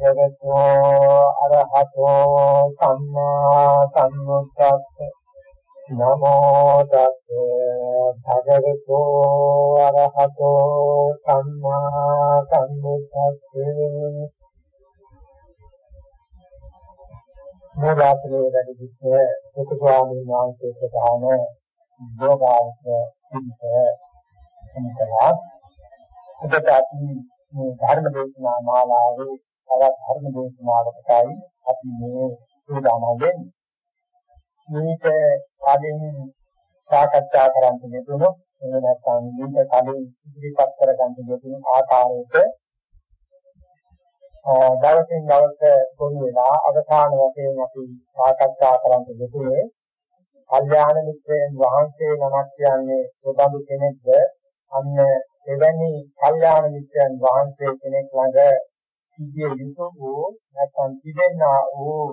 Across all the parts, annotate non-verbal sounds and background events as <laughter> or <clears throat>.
භගවතු අරහතෝ සම්මා සම්බුද්දස්ස. නමෝ තස්ස භගවතු අරහතෝ සම්මා සම්බුද්දස්ස. මොදාත්‍රේ වැඩි විශ්ව සුඛ ස්වාමීන් වහන්සේ ප්‍රධාන යෝගාවක පිට එනිසා ඔබට අපි මේ ධර්ම දේශනා මාලාවේ තවත් ධර්ම දේශනාවකටයි අපි මේ සූදානම් වෙන්නේ. මේක කලින් සාකච්ඡා කරන්න යෙදුණු එහෙම නැත්නම් මේක කලින් ඉදිරිපත් කරගන්න යෙදුණු ආකාරයට දවසින් දවස පොදු වෙලා අවසාන වශයෙන් අපි සාකච්ඡා කරන්න යෙදුනේ කල්යාණ මිත්‍රයන් වහන්සේ නමක් කියන්නේ ඔබඳු කෙනෙක්ද අන්න එවැනි කල්යාණ මිත්‍රයන් වහන්සේ කෙනෙක් ළඟ සිටිය යුතු වූ නැත්නම් තිබෙනා වූ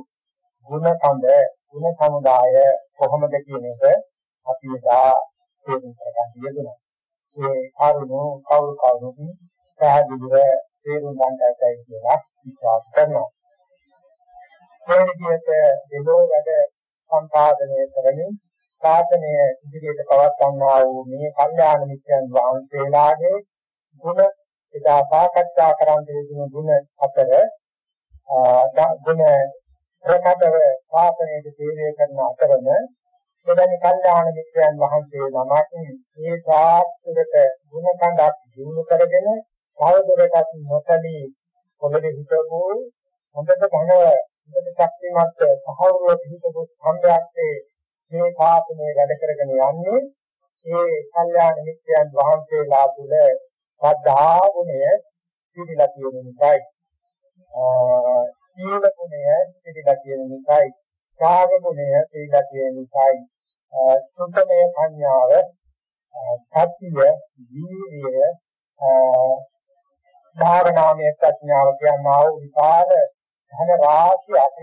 ගුණ කඳ ගුණ සමුදාය කොහොමද කියන එක අපි එදා තේරුම් කරගන්න යෙදුණා. ඒ කරුණු කවුරු කවුරුකින් පැහැදිලිව තේරුම් ගන්නටයි කියලා විශ්වාස කරනවා. මේ විදිහට දෙලෝ වැඩ සම්පාදනය කරමින් ශාසනය ඉදිරියට පවත්වන්නා වූ මේ කල්යාණ මිත්‍රයන් වහන්සේලාගේ ගුණ එදා සාකච්ඡා කරන්න යෙදුණු ගුණ අතර ගුණ ප්‍රකටව ශාසනයේ තීරණය කරන අතරම එවැනි කල්යාණ මිත්‍රයන් වහන්සේ නමක් මේ ශාස්ත්‍රයට ගුණ කඳක් දිනු කරගෙන තවදුරටත් නොසලී පොළවේ හිටවූ හොඳට ධනව හොඳට ශක්තිමත් සහවුරුව පිහිටපු සම්ප්‍රාප්තේ මේ ශාසනය වැඩ කරගෙන යන්නේ. ඒ කල්යාණ මිත්‍රයන් වහන්සේලා තුළ ශ්‍රද්ධා ගුණය පිළිලා තියෙන නිසායි. සීල ගුණය පිළිලා තියෙන නිසායි. ත්‍යාග ගුණය පිළිලා තියෙන නිසායි. සුත්තමය සංඥාව සත්‍ය වීර්යය භාවනාමය ප්‍රඥාව කියනවා විපාක ධන රාශියක්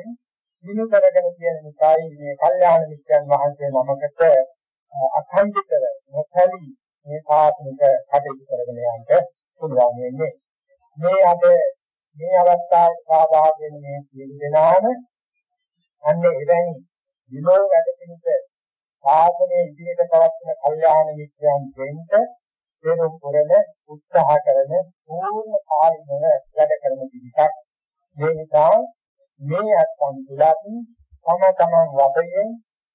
දිනු කරගෙන කියන නිසායි මේ කල්යාණ මිත්‍රයන් වහන්සේ නමකට අඛණ්ඩිතව නොසලී මේ සාත්මික කටයුතු කරගෙන යන්න පුළුවන් වෙන්නේ. මේ අද මේ අවස්ථාවේ සහභාගී වෙන මේ සියලු දෙනාම අන්නේ එවැනි විලෝ වැඩ පිණිස සාසනයේ ඉදිරියට පවත්වන කල්යාණ මිත්‍රයන් දෙන්න පෙරම් කරන උත්සාහ කරන පූර්ණ කාර්යව වැඩ කරන පිළිසක් මේ නිසා මේ අත්සන් තුලත් තම තමන් වශයෙන්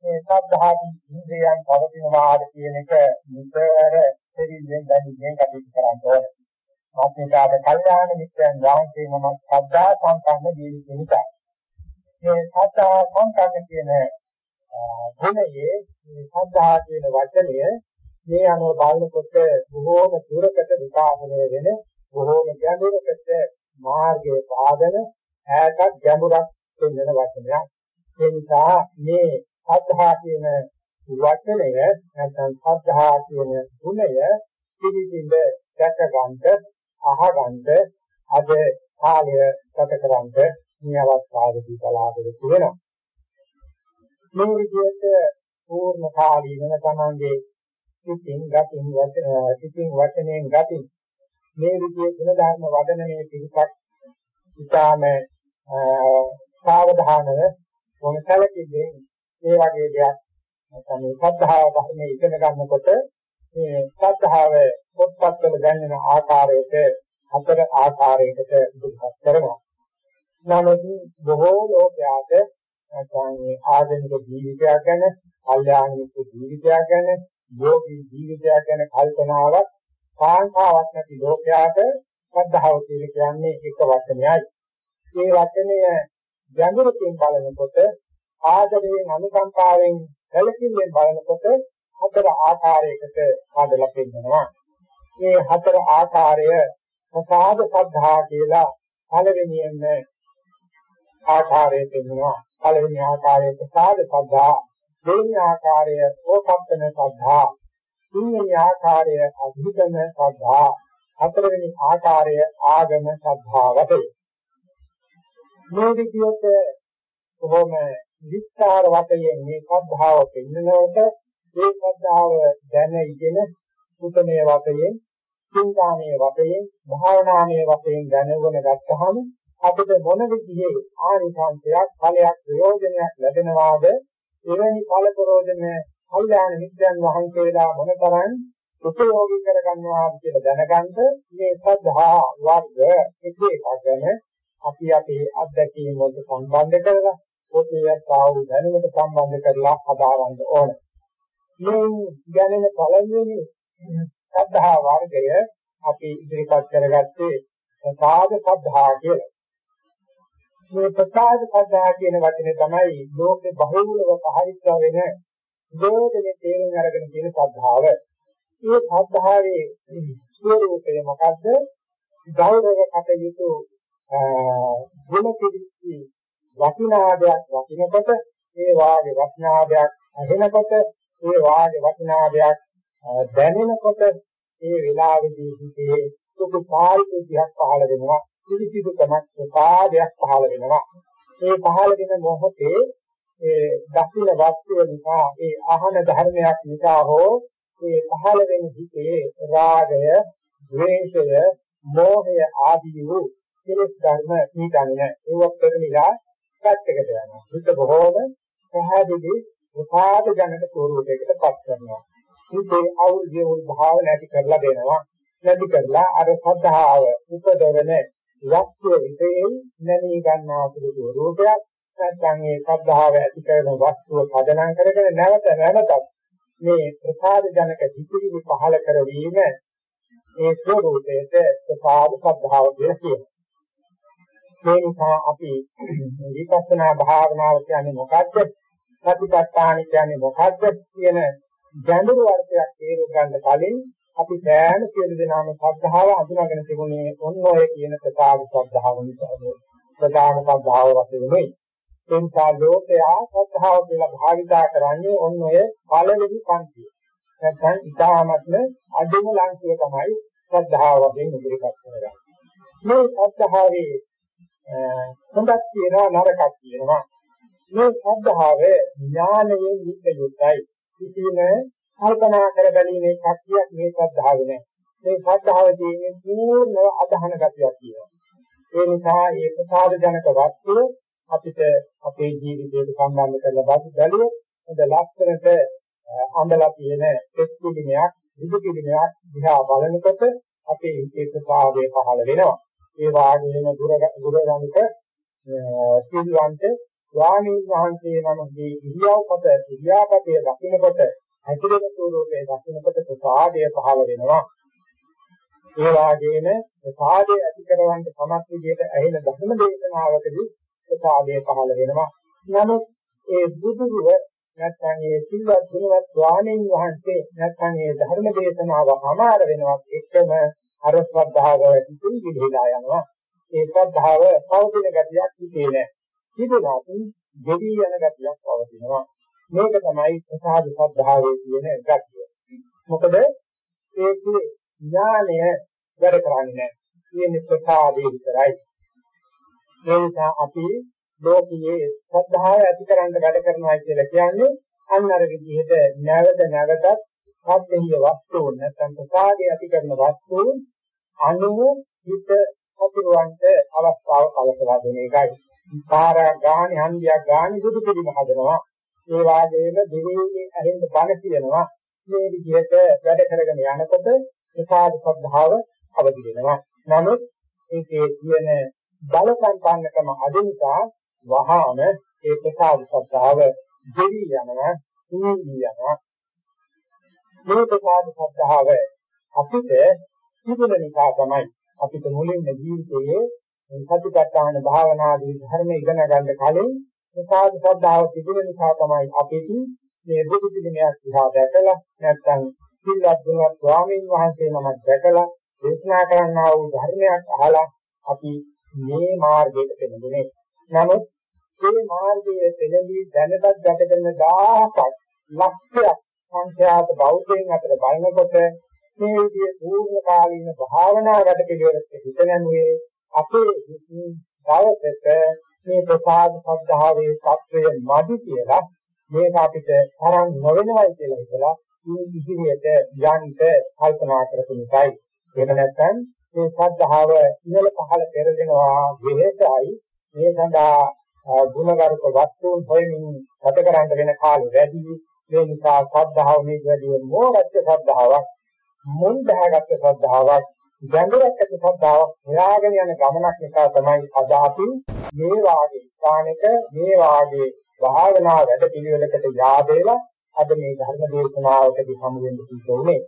මේ සද්ධාදී ඉන්ද්‍රයන් පවතිනවාද කියන එක නිතර දෙවියන් දැනීමෙන් කටයුතු කරන්න ඕනේ. මාත්‍යාද කල්යාණ මිත්‍රයන් වහන්සේ නම සද්ධා සංකම්ම ජීවිත නිසා. මේ සද්ධා සංකම්ම කියන ගුණයේ මේ සද්ධා කියන වචනය මේ අනුව බලනකොට බොහෝම දුරකට විකාශනය වෙන බොහෝම ගැඹුරකට මාර්ගයේ පාදන ඈතත් ගැඹුරක් වෙන වචනයක්. ඒ නිසා මේ සද්ධා කියන වචනය නැත්නම් සද්ධා කියන ගුණය පිළිසිඳ දැකගන්න අහගන්න අද කාලය ගත කරන්න මේ අවස්ථාවේදී බලාපොරොත්තු වෙනවා. මේ විදිහට පූර්ණ කාලීනව තමන්ගේ සිතින් ගතින් සිතින් වචනයෙන් ගතින් මේ විදිහේ ගුණ ධර්ම වදන මේ පිළිපත් ඉතාම සාවධානව මොනකලකින්ද මේ වගේ දෙයක් නැත්නම් මේ සද්ධාව ධර්මයේ ඉගෙන ගන්නකොට මේ සද්ධාව පොත්පත්වල දැනෙන ආකාරයට හතර ආකාරයකට ඉදිරිපත් කරනවා. නමුත් බොහෝ ලෝකයාට නැත්නම් මේ ආධුනික ජීවිතයක් ගැන, කල්යාණික ජීවිතයක් ගැන, යෝගී ජීවිතයක් ගැන කල්පනාවක් කාංකාවක් නැති ලෝකයාට ශ්‍රද්ධාව කියන්නේ එක වචනයයි. මේ වචනය ගැඹුරින් බලනකොට ආදරයෙන් අනුකම්පාවෙන් සැලකිල්ලෙන් බලනකොට හතර ආකාරයකට හදලා පෙන්නනවා. මේ හතර ආකාරය ප්‍රසාද සද්ධා කියලා පළවෙනියෙන්ම ආකාරය පෙන්වනවා. පළවෙනි ආකාරය ප්‍රසාද සද්ධා, දෙවෙනි ආකාරය ඕකප්පන සද්ධා, තුන්වෙනි ආකාරය අධිකන සද්ධා, හතරවෙනි ආකාරය ආගම සද්ධාවට. මේ විදිහට කොහොම විස්තර වශයෙන් මේ සද්ධාව පෙන්වනකොට මේ සද්ධාව දැන ඉගෙන සුතමේ වශයෙන් චින්තාමේ වශයෙන් භාවනාමේ වශයෙන් දැනගෙන ගත්තහම අපිට මොන විදිහේ ආනිසංසයක් ඵලයක් ප්‍රයෝජනයක් ලැබෙනවාද? එවැනි ඵල ප්‍රයෝජන කල්යාණ මිත්‍යන් වහන්සේලා මොනතරම් උපයෝගී කරගන්නවාද කියලා දැනගන්න මේ සද්ධා වර්ග එක එකක් ගැන අපි අපේ අත්දැකීම් වලට සම්බන්ධ කරලා පොතේවත් ආවු දැනුමට සම්බන්ධ කරලා හදාගන්න ඕන. මේ ගැනෙන පළවෙනි සද්ධා වර්ගය අපි ඉදිරිපත් කරගත්තේ ප්‍රසාද සද්ධා කියලා. මේ ප්‍රසාද සද්ධා කියන වචනේ තමයි ලෝකේ බහුලව පහරිත වෙන දෝදනේ තේරුම් අරගෙන තියෙන සද්ධාව. මේ සද්ධාවේ ස්වરૂපය මොකද්ද? ගෞරව කටයුතු ගුණ පිළිච්චි වටිනාදයක් වටිනකොට ඒ වාගේ වටිනාදයක් ඇහෙනකොට ඒ වාගේ වටිනාදයක් දැනෙනකොට ඒ වෙලාවේදී හිතේ සුදු පාරිශුද්ධියක් පහළ වෙනවා. පිළිසිදුකමක් සාදයක් පහළ වෙනවා. ඒ පහළ වෙන මොහොතේ ඒ දක්ෂින වස්තුව නිසා ඒ ආහන ධර්මයක් නිසා හෝ ඒ පහළ වෙන හිතේ රාගය ද්වේෂය මෝහය ආදී වූ කෙලෙස් ධර්ම නිකන්නේ ඒවත් පෙරනිලා පැත්තකට යනවා. හිත බොහෝම පැහැදිලි උපාද ජනක ස්වරූපයකට පත් කරනවා. හිතේ අවුල් භාව නැති කරලා දෙනවා. නැති කරලා අර සද්ධාව උපදවන වස්තුව විශේෂයෙන් නැමී ගන්නා සුළු රූපයක් නැත්නම් ඒ සද්ධාව ඇති කරන වස්තුව පදනම් කරගෙන නැවත නැවතත් මේ ප්‍රසාද ජනක හිතිවිලි පහල කරවීම ඒ ස්වરૂපයට ප්‍රසාද සද්ධාව කියලා කියනවා. මේ නිසා අපි විපස්සනා භාවනාව කියන්නේ මොකද්ද? සතිපට්ඨාන කියන්නේ මොකද්ද කියන ගැඹුරු අර්ථයක් තේරුම් ගන්න කලින් අපි සෑම සියලු දෙනාම ශ්‍රද්ධාව අඳුනගෙන තිබුණේ ඔන්න ඔය කියන ප්‍රසාද ශ්‍රද්ධාව නිසා ප්‍රධාන ශ්‍රද්ධාව වශයෙන් නෙවෙයි. ඒ නිසා ලෝකයා ශ්‍රද්ධාව කියලා භාවිතා කරන්නේ ඔන්න ඔය පළවෙනි පන්තිය. නැත්නම් ඊටාමත්ම අදුම ලංකිය තමයි ශ්‍රද්ධාව වශයෙන් ඉදිරිපත් කරගන්නේ. මේ ශ්‍රද්ධාවේ හොඳක් තියෙනවා නරකක් තියෙනවා. මේ ශ්‍රද්ධාව ඥානයෙන් යුක්ත යුක්තයි. කිසිම කල්පනා කර බැලීමේ ශක්තියක් මේ ශ්‍රද්ධාවේ නැහැ. මේ ශ්‍රද්ධාවේ තියෙන පූර්ණ අධහන ගතියක් තියෙනවා. ඒ නිසා මේ ප්‍රසාද ජනක වස්තුව අපිට අපේ ජීවිතයට සම්බන්ධ කරලා බලුවොත් හොඳ ලක්ෂණට අඳලා තියෙන එක් පිළිමයක්, විදු පිළිමයක් දිහා බලනකොට අපේ හිතේ ප්‍රසාදය පහළ වෙනවා. ඒ වාගේම දුර දුරගණිත සිල්වන්ත ස්වාමීන් වහන්සේ නමගේ ඉරියව්පත ඉරියාපතේ දකින්නකොට ඇතුළත ස්වරූපයේ දකින්නකොට ප්‍රසාදය පහළ වෙනවා. ඒ වාගේම ප්‍රසාදය ඇති කරවන්න සමත් විදිහට ඇහෙන ධර්ම දේශනාවකදී ප්‍රසාදය පහළ වෙනවා. නමුත් ඒ බුදුරුව නැත්නම් ඒ සිල්වත් ගුණවත් ස්වාමීන් වහන්සේ නැත්නම් ඒ ධර්ම දේශනාව අමාර වෙනවත් එක්කම අර ශ්‍රද්ධාව ඉතිරි විදිහලා යනවා. ඒ ශ්‍රද්ධාව පවතින ගතියක් හිතේ නැහැ. හිතලාත් දෙවි යන ගතියක් පවතිනවා. මේක තමයි ප්‍රසාද ශ්‍රද්ධාවේ තියෙන ගතිය. මොකද ඒකේ ඥානය වැඩ කරන්නේ නැහැ. කියන්නේ ප්‍රසාදේ විතරයි. ඒ නිසා අපි ලෝකයේ ශ්‍රද්ධාව ඇති කරන්න වැඩ කරනවා කියලා කියන්නේ අන්න අර විදිහට නැවත නැවතත් සත්‍යීය වස්තුන් නැත්නම් ප්‍රසාදේ ඇති කරන වස්තුන් අනුව හිත අතුරවන්ට අවස්ථාව කලකලා දෙන එකයි. පාර ගානේ හන්දියක් ගානේ දුදු පිළිම හදනවා. ඒ වාගේම දෙවියන්ගේ ඇහෙන්න බණ කියනවා. මේ විදිහට වැඩ කරගෙන යනකොට ප්‍රසාද සද්ධාව අවදි වෙනවා. නමුත් ඒකේ තියෙන බල සම්පන්නකම අදින්සා වහාම ඒ ප්‍රසාද ශ්‍රද්ධාව දෙවි යනවා නිවි යනවා මේ ප්‍රසාද ශ්‍රද්ධාව අපිට තිබුණ නිසා තමයි අපිට මුලින්ම ජීවිතයේ සතිපට්ඨාන භාවනාදී ධර්ම ඉගෙන ගන්න කලින් ප්‍රසාද ශ්‍රද්ධාව තිබුණ නිසා තමයි අපිට මේ බුදු පිළිමයක් දිහා දැකලා නැත්නම් සිල්වත් ගුණවත් ස්වාමීන් වහන්සේ නමක් දැකලා දේශනා කරන්නා වූ ධර්මයක් අහලා අපි මේ මාර්ගයට පෙළඹුණේ. නමුත් මේ මාර්ගයේ පෙළඹී දැනටත් ගත කරන දහසක් ලක්ෂයක් සංඛ්‍යාත බෞද්ධයන් අතර බලනකොට මේ විදිහේ පූර්ණ කාලීන භාවනා වැඩ පිළිවෙලක හිත නැමුවේ අපේ දවසක මේ ප්‍රසාද සද්ධාවේ தත්වය මදි කියලා මේක අපිට තරම් නොවෙනවයි කියලා හිතලා මේ ඉදිරියට යන්න කල්පනා කරපු නිසායි. එහෙම නැත්නම් මේ ශ්‍රද්ධාව ඉහළ පහළ පෙරදෙනවා වෙහෙසයි මේ සඳහා ගුණගරුක වස්තුන් හොයමින් ගත කරන්න වෙන කාලෙ වැඩි මේ නිසා ශ්‍රද්ධාව මේ වැඩි මොරච්ච ශ්‍රද්ධාවක් මුල් බහගත්ත ශ්‍රද්ධාවක් ගැඹුරක් ඇති ශ්‍රද්ධාවක් හොයාගෙන යන ගමනක් නිසා තමයි අද අපි මේ වාගේ ස්ථානක මේ වාගේ භාවනා වැඩ පිළිවෙලකට යාදේලා අද මේ ධර්ම දේශනාවකදී හමු වෙන්න සිද්ධ වුණේ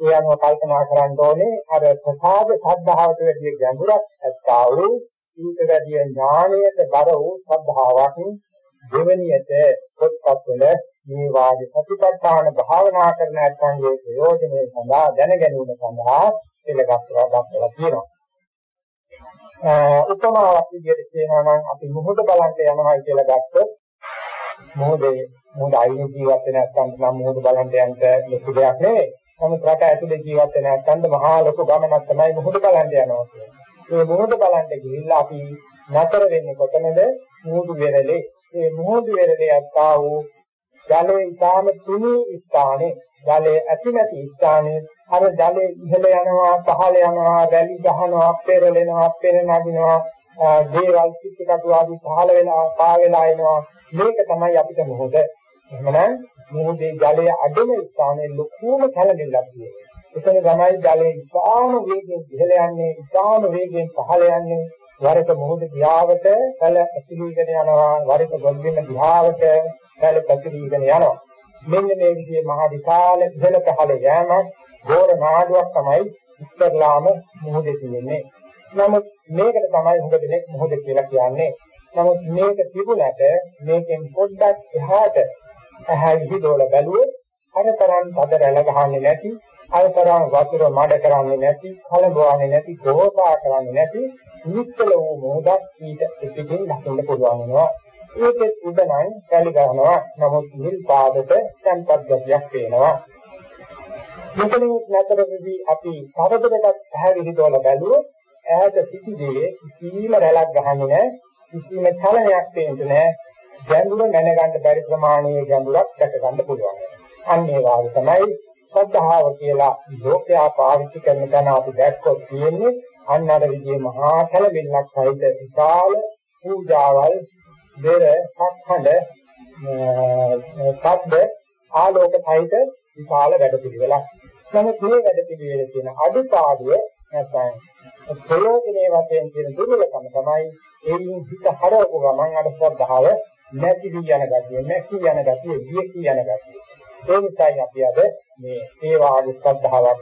ඒ අනුව කල්පනා කරන්න ඕනේ අර ප්‍රසාද සද්ධාවට වැඩි ගැඹුරක් ඇත්තා වූ ඊට වැඩි ඥානයට බර වූ සද්ධාාවක් දෙවැනියට පොත්පත්වල මේ වාගේ සතිපට්ඨාන භාවනා කරන නැත්නම්ගේ ප්‍රයෝජනය සඳහා දැන ගැනීම සඳහා එලගස්ලා දක්වලා තියෙනවා. උපමාවක් විදිහට කියනවා නම් අපි මුහුද බලන්න යනවා කියලා ගත්තොත් මොහොතේ මොහොත අයින ජීවත් වෙන නැත්නම් නම් මොහොත බලන්න යන්න ලොකු දෙයක් නෙවෙයි. නමුත් රට ඇතුලේ ජීවත් වෙන නැත්නම් මහා ලොකු ගමනක් තමයි මොහොත බලන්න යනවා කියන්නේ. මේ මොහොත බලන්න ගිහිල්ලා අපි නතර වෙන්නේ කොතනද? මුහුදු වෙරළේ. මේ මුහුදු වෙරළේ අත්තා වූ ජලයේ ඊටාම තුනි ස්ථානේ, ජලයේ ඇති නැති ස්ථානේ අර ජලයේ ඉහළ යනවා, පහළ යනවා, වැලි ගහනවා, පෙරලෙනවා, පෙර නගිනවා, දේවල් චිත්තකතු ආදී පහළ වෙනවා, පා වෙලා එනවා. මේක තමයි අපිට මොහොත. එහෙනම් මුහුදේ ජලයේ අඩම ස්ථානයේ ලොකුම කැළඹිල්ලක් තියෙනවා. එතන තමයි ජලයේ ඉතාම වේගයෙන් ඉහළ යන්නේ, ඉතාම වේගයෙන් පහළ යන්නේ. වරක මුහුද දිහාවට කල ඇතිවීගෙන යනවා, වරක ගොඩින්න දිහාවට කල පැතිරීගෙන යනවා. මෙන්න මේ විදිහේ මහා විශාල ඉහළ පහළ යෑමක් ගෝර නාඩුවක් තමයි ඉස්තරලාම මුහුදේ තියෙන්නේ. නමුත් මේකට තමයි හුඟ දෙනෙක් මුහුද කියලා කියන්නේ. නමුත් මේක තිබුණට මේකෙන් පොඩ්ඩක් එහාට ඇහැ විහිදවල බැලුවොත් අරතරන් පද රැළ ගහන්නේ නැති අරතරන් වතුර මඩ කරන්නේ නැති කලබවන්නේ නැති දෝපා කරන්නේ නැති නිත්කල වූ මොහොතක් ඊට පිටින් දකින්න පුළුවන් වෙනවා. ඒකෙත් උඩනම් කැලි ගන්නවා. නමුත් නිල් පාදට සංපත් ගතියක් පේනවා. මෙතනින් නැතරදී අපි තවදුරටත් ඇහැ විහිදවල බැලුවොත් ඈත සිටිදී කිසිම රැළක් ගහන්නේ නැහැ කිසිම චලනයක් පේන්නේ නැහැ. ගැඹුර දැනගන්න බැරි ප්‍රමාණයේ ගැඹුරක් දැක ගන්න පුළුවන්. අන්න ඒ වාගේ තමයි ශ්‍රද්ධාව කියලා ලෝකයා පාවිච්චි කරන තැන අපි දැක්කොත් තියෙන්නේ අන්න අර විදිහේ මහා කලබිල්ලක් සහිත විශාල පූජාවල් දෙර සක්හඬ සද්ද ආලෝක සහිත විශාල වැඩ පිළිවෙලක්. නමුත් මේ වැඩ පිළිවෙලේ තියෙන අඩුපාඩුව නැත්නම් ප්‍රයෝජනේ වශයෙන් තියෙන දුර්වලකම තමයි එයින් හිත හරවපු ගමන් අර ශ්‍රද්ධාව නැති වී යන ගතිය, නැති යන ගතිය, වියකී යන ගතිය. ඒ නිසායි අපි අද මේ සේවාගේ ශ්‍රද්ධාවක්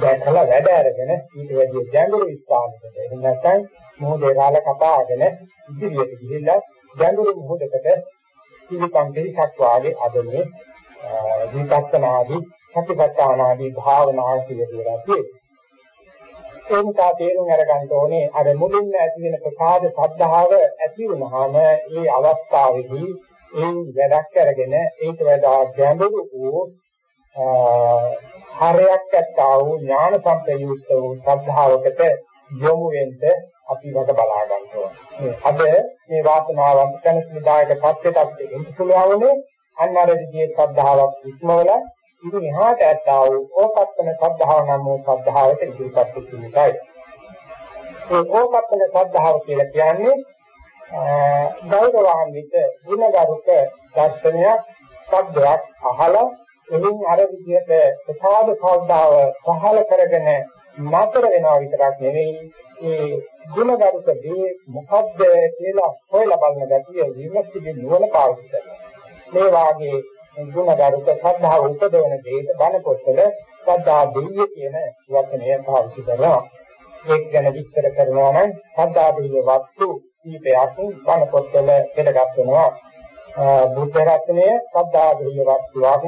දැකලා වැඩ අරගෙන ඊට වැඩි ගැඹුරු ස්ථානයකට එහෙම නැත්නම් මොහොතේ කාල කපාගෙන ඉදිරියට ගිහිල්ලා ගැඹුරු මොහොතකට පිළිපන් දෙකක් වාගේ අද මේ විපස්සනාදී සතිපට්ඨානාදී භාවනා කියලා තියෙනවා. ඒ නිසා තේරුම් අරගන්න ඕනේ අර මුලින්ම ඇති වෙන ප්‍රසාද සද්ධාව ඇති වුණාම ඒ අවස්ථාවේදී ඒ වැඩක් අරගෙන ඒක වඩා ගැඹුරු වූ හරයක් ඇත්තා වූ ඥාන සම්ප්‍රයුක්ත වූ සද්ධාවකට යොමු වෙන්න අපි වග බලා ගන්න ඕනේ. අද මේ වාසනාවන්ත කෙනෙකුදායක සත්‍යයක් දෙන්න පුළුවන්නේ අන්න අර විදිහේ සද්ධාාවක් ඉක්මවලා ඉතින් එහාට ඇත්තා වූ ඕකප්පන සද්ධාව නම් වූ සද්ධාවට ඉදිරිපත් කිරීමයි. ඒ ඕකප්පන සද්ධාව කියලා කියන්නේ ගෞරවාන්විත ගුණගරුක දර්ශනයක් සබ්දයක් අහලා එමින් අර විදිහට ප්‍රසාද සද්ධාව පහල කරගෙන නතර වෙනවා විතරක් නෙවෙයි ඒ ගුණගරුක දේ මොකද්ද කියලා හොයලා බලන ගැතිය විමසිලි නුවණ පාවිච්චි කරනවා. මේ වාගේ ගුණගරුක ශ්‍රද්ධාව උපදවන දෙයට බණ පොතල ශ්‍රද්ධා දෙවිය කියන වචනය පාවිච්චි කරනවා. ඒක ගැන විස්තර කරනවා නම් ශ්‍රද්ධා දෙවිය වස්තු කීපයක් බණ පොතල පෙළගත් වෙනවා. බුද්ධ රත්නය ශ්‍රද්ධා දෙවිය වස්තුවක්,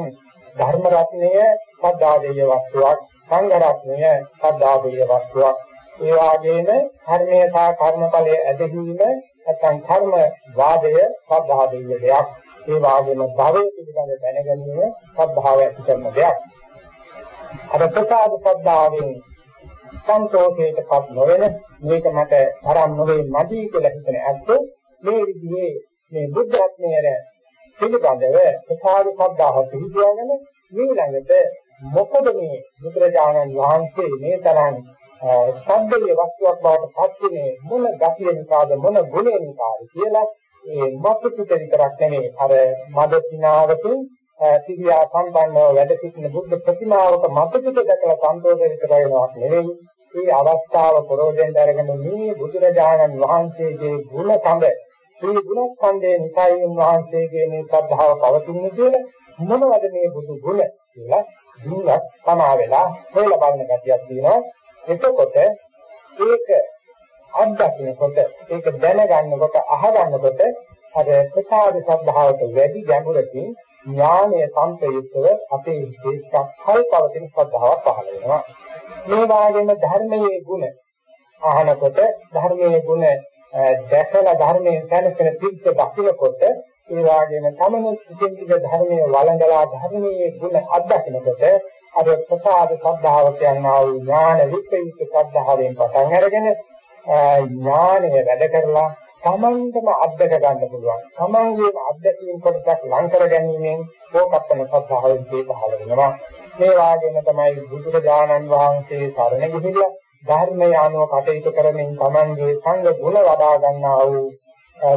ධර්ම රත්නය ශ්‍රද්ධා දෙවිය වස්තුවක්, සංඝ රත්නය ශ්‍රද්ධා දෙවිය වස්තුවක්. ඒ වගේම කර්මය සහ කර්මඵලයේ ඇදහිීම නැත්නම් කර්ම වාදය ශ්‍රද්ධා දෙවිය දෙයක්. ඒ වගේම භවය පිළිබඳ දැනගැනීම ශ්‍රද්ධාව ඇති කරන දෙයක්. අර ප්‍රසාද ශ්‍රද්ධාවෙන් සන්තෝෂයටපත් නොවන මේක මට තරම් නොවේ මදි කියලා හිතන ඇත්තෝ මේ විදිහේ මේ බුද්ධ රත්නයේ පිළිබඳව ප්‍රසාද ශ්‍රද්ධාව පිළිගගෙන මේ ළඟට මොකද මේ බුදුරජාණන් වහන්සේ මේ තරම් සම්බුද්ධ වස්තුවක් බවට පත්ුනේ මොන ගතිය නිසාද මොන ගුණය නිසාද කියලා ඒ මත්පිට විතරක් නෙමෙයි. අර මද සිනාවකින් සිවියා සම්බන්ධව වැඩ සිටින බුද්ධ ප්‍රතිමාවක මත්පිට දැකලා සන්තෝෂ විතර වෙනවක් නෙවෙයි මේ අවස්ථාව ප්‍රෝජෙන් අරගෙන මේ බුදුරජාණන් වහන්සේගේ ගුණ සම්බ මේ ගුණ සම්බේ නිසයි වහන්සේගේ මේ ශ්‍රද්ධාව පවතින්නේ කියලා මොනවද මේ බුදු ගුණ කියලා දුන්නත් තමා වෙලා හොයලා බලන ගැතියක් තියෙනවා එතකොට ඒක අත්දකින්නකොට ඒක දැනගන්නකොට අහගන්නකොට අර ප්‍රසාද සද්ධාවට වැඩි ගැඹුරකින් ඥානය සම්ප්‍රයුක්තව අපේ හිතේ සක්කල්පවතින ශ්‍රද්ධාවක් පහළ වෙනවා. මේ වාගේම ධර්මයේ ගුණ අහනකොට ධර්මයේ ගුණ දැකලා ධර්මයෙන් දැනගෙන පිට දකින්නකොට ඒ වාගේම තමනුත් ඉතින් ධර්මයේ වළඳලා ධර්මයේ ගුණ අත්දකින්නකොට අර ප්‍රසාද ශ්‍රද්ධාව කියනවා ඥාන විප්‍රයුක්ත ශ්‍රද්ධාවෙන් පටන් අරගෙන ඥානය වැඩ කරලා තමන්ටම අත්දක ගන්න පුළුවන්. තමන්ගේම අත්දැකීම් කොටසක් ලං කර ගැනීමෙන් ඕකප්පන ශ්‍රද්ධාවෙන් මේ පහළ වෙනවා. මේ වාගේම තමයි බුදුරජාණන් වහන්සේ සරණ ගිහිල්ලා ධර්මය අනුව කටයුතු කරමින් තමන්ගේ සංඝ ගුණ වඩා ගන්නා වූ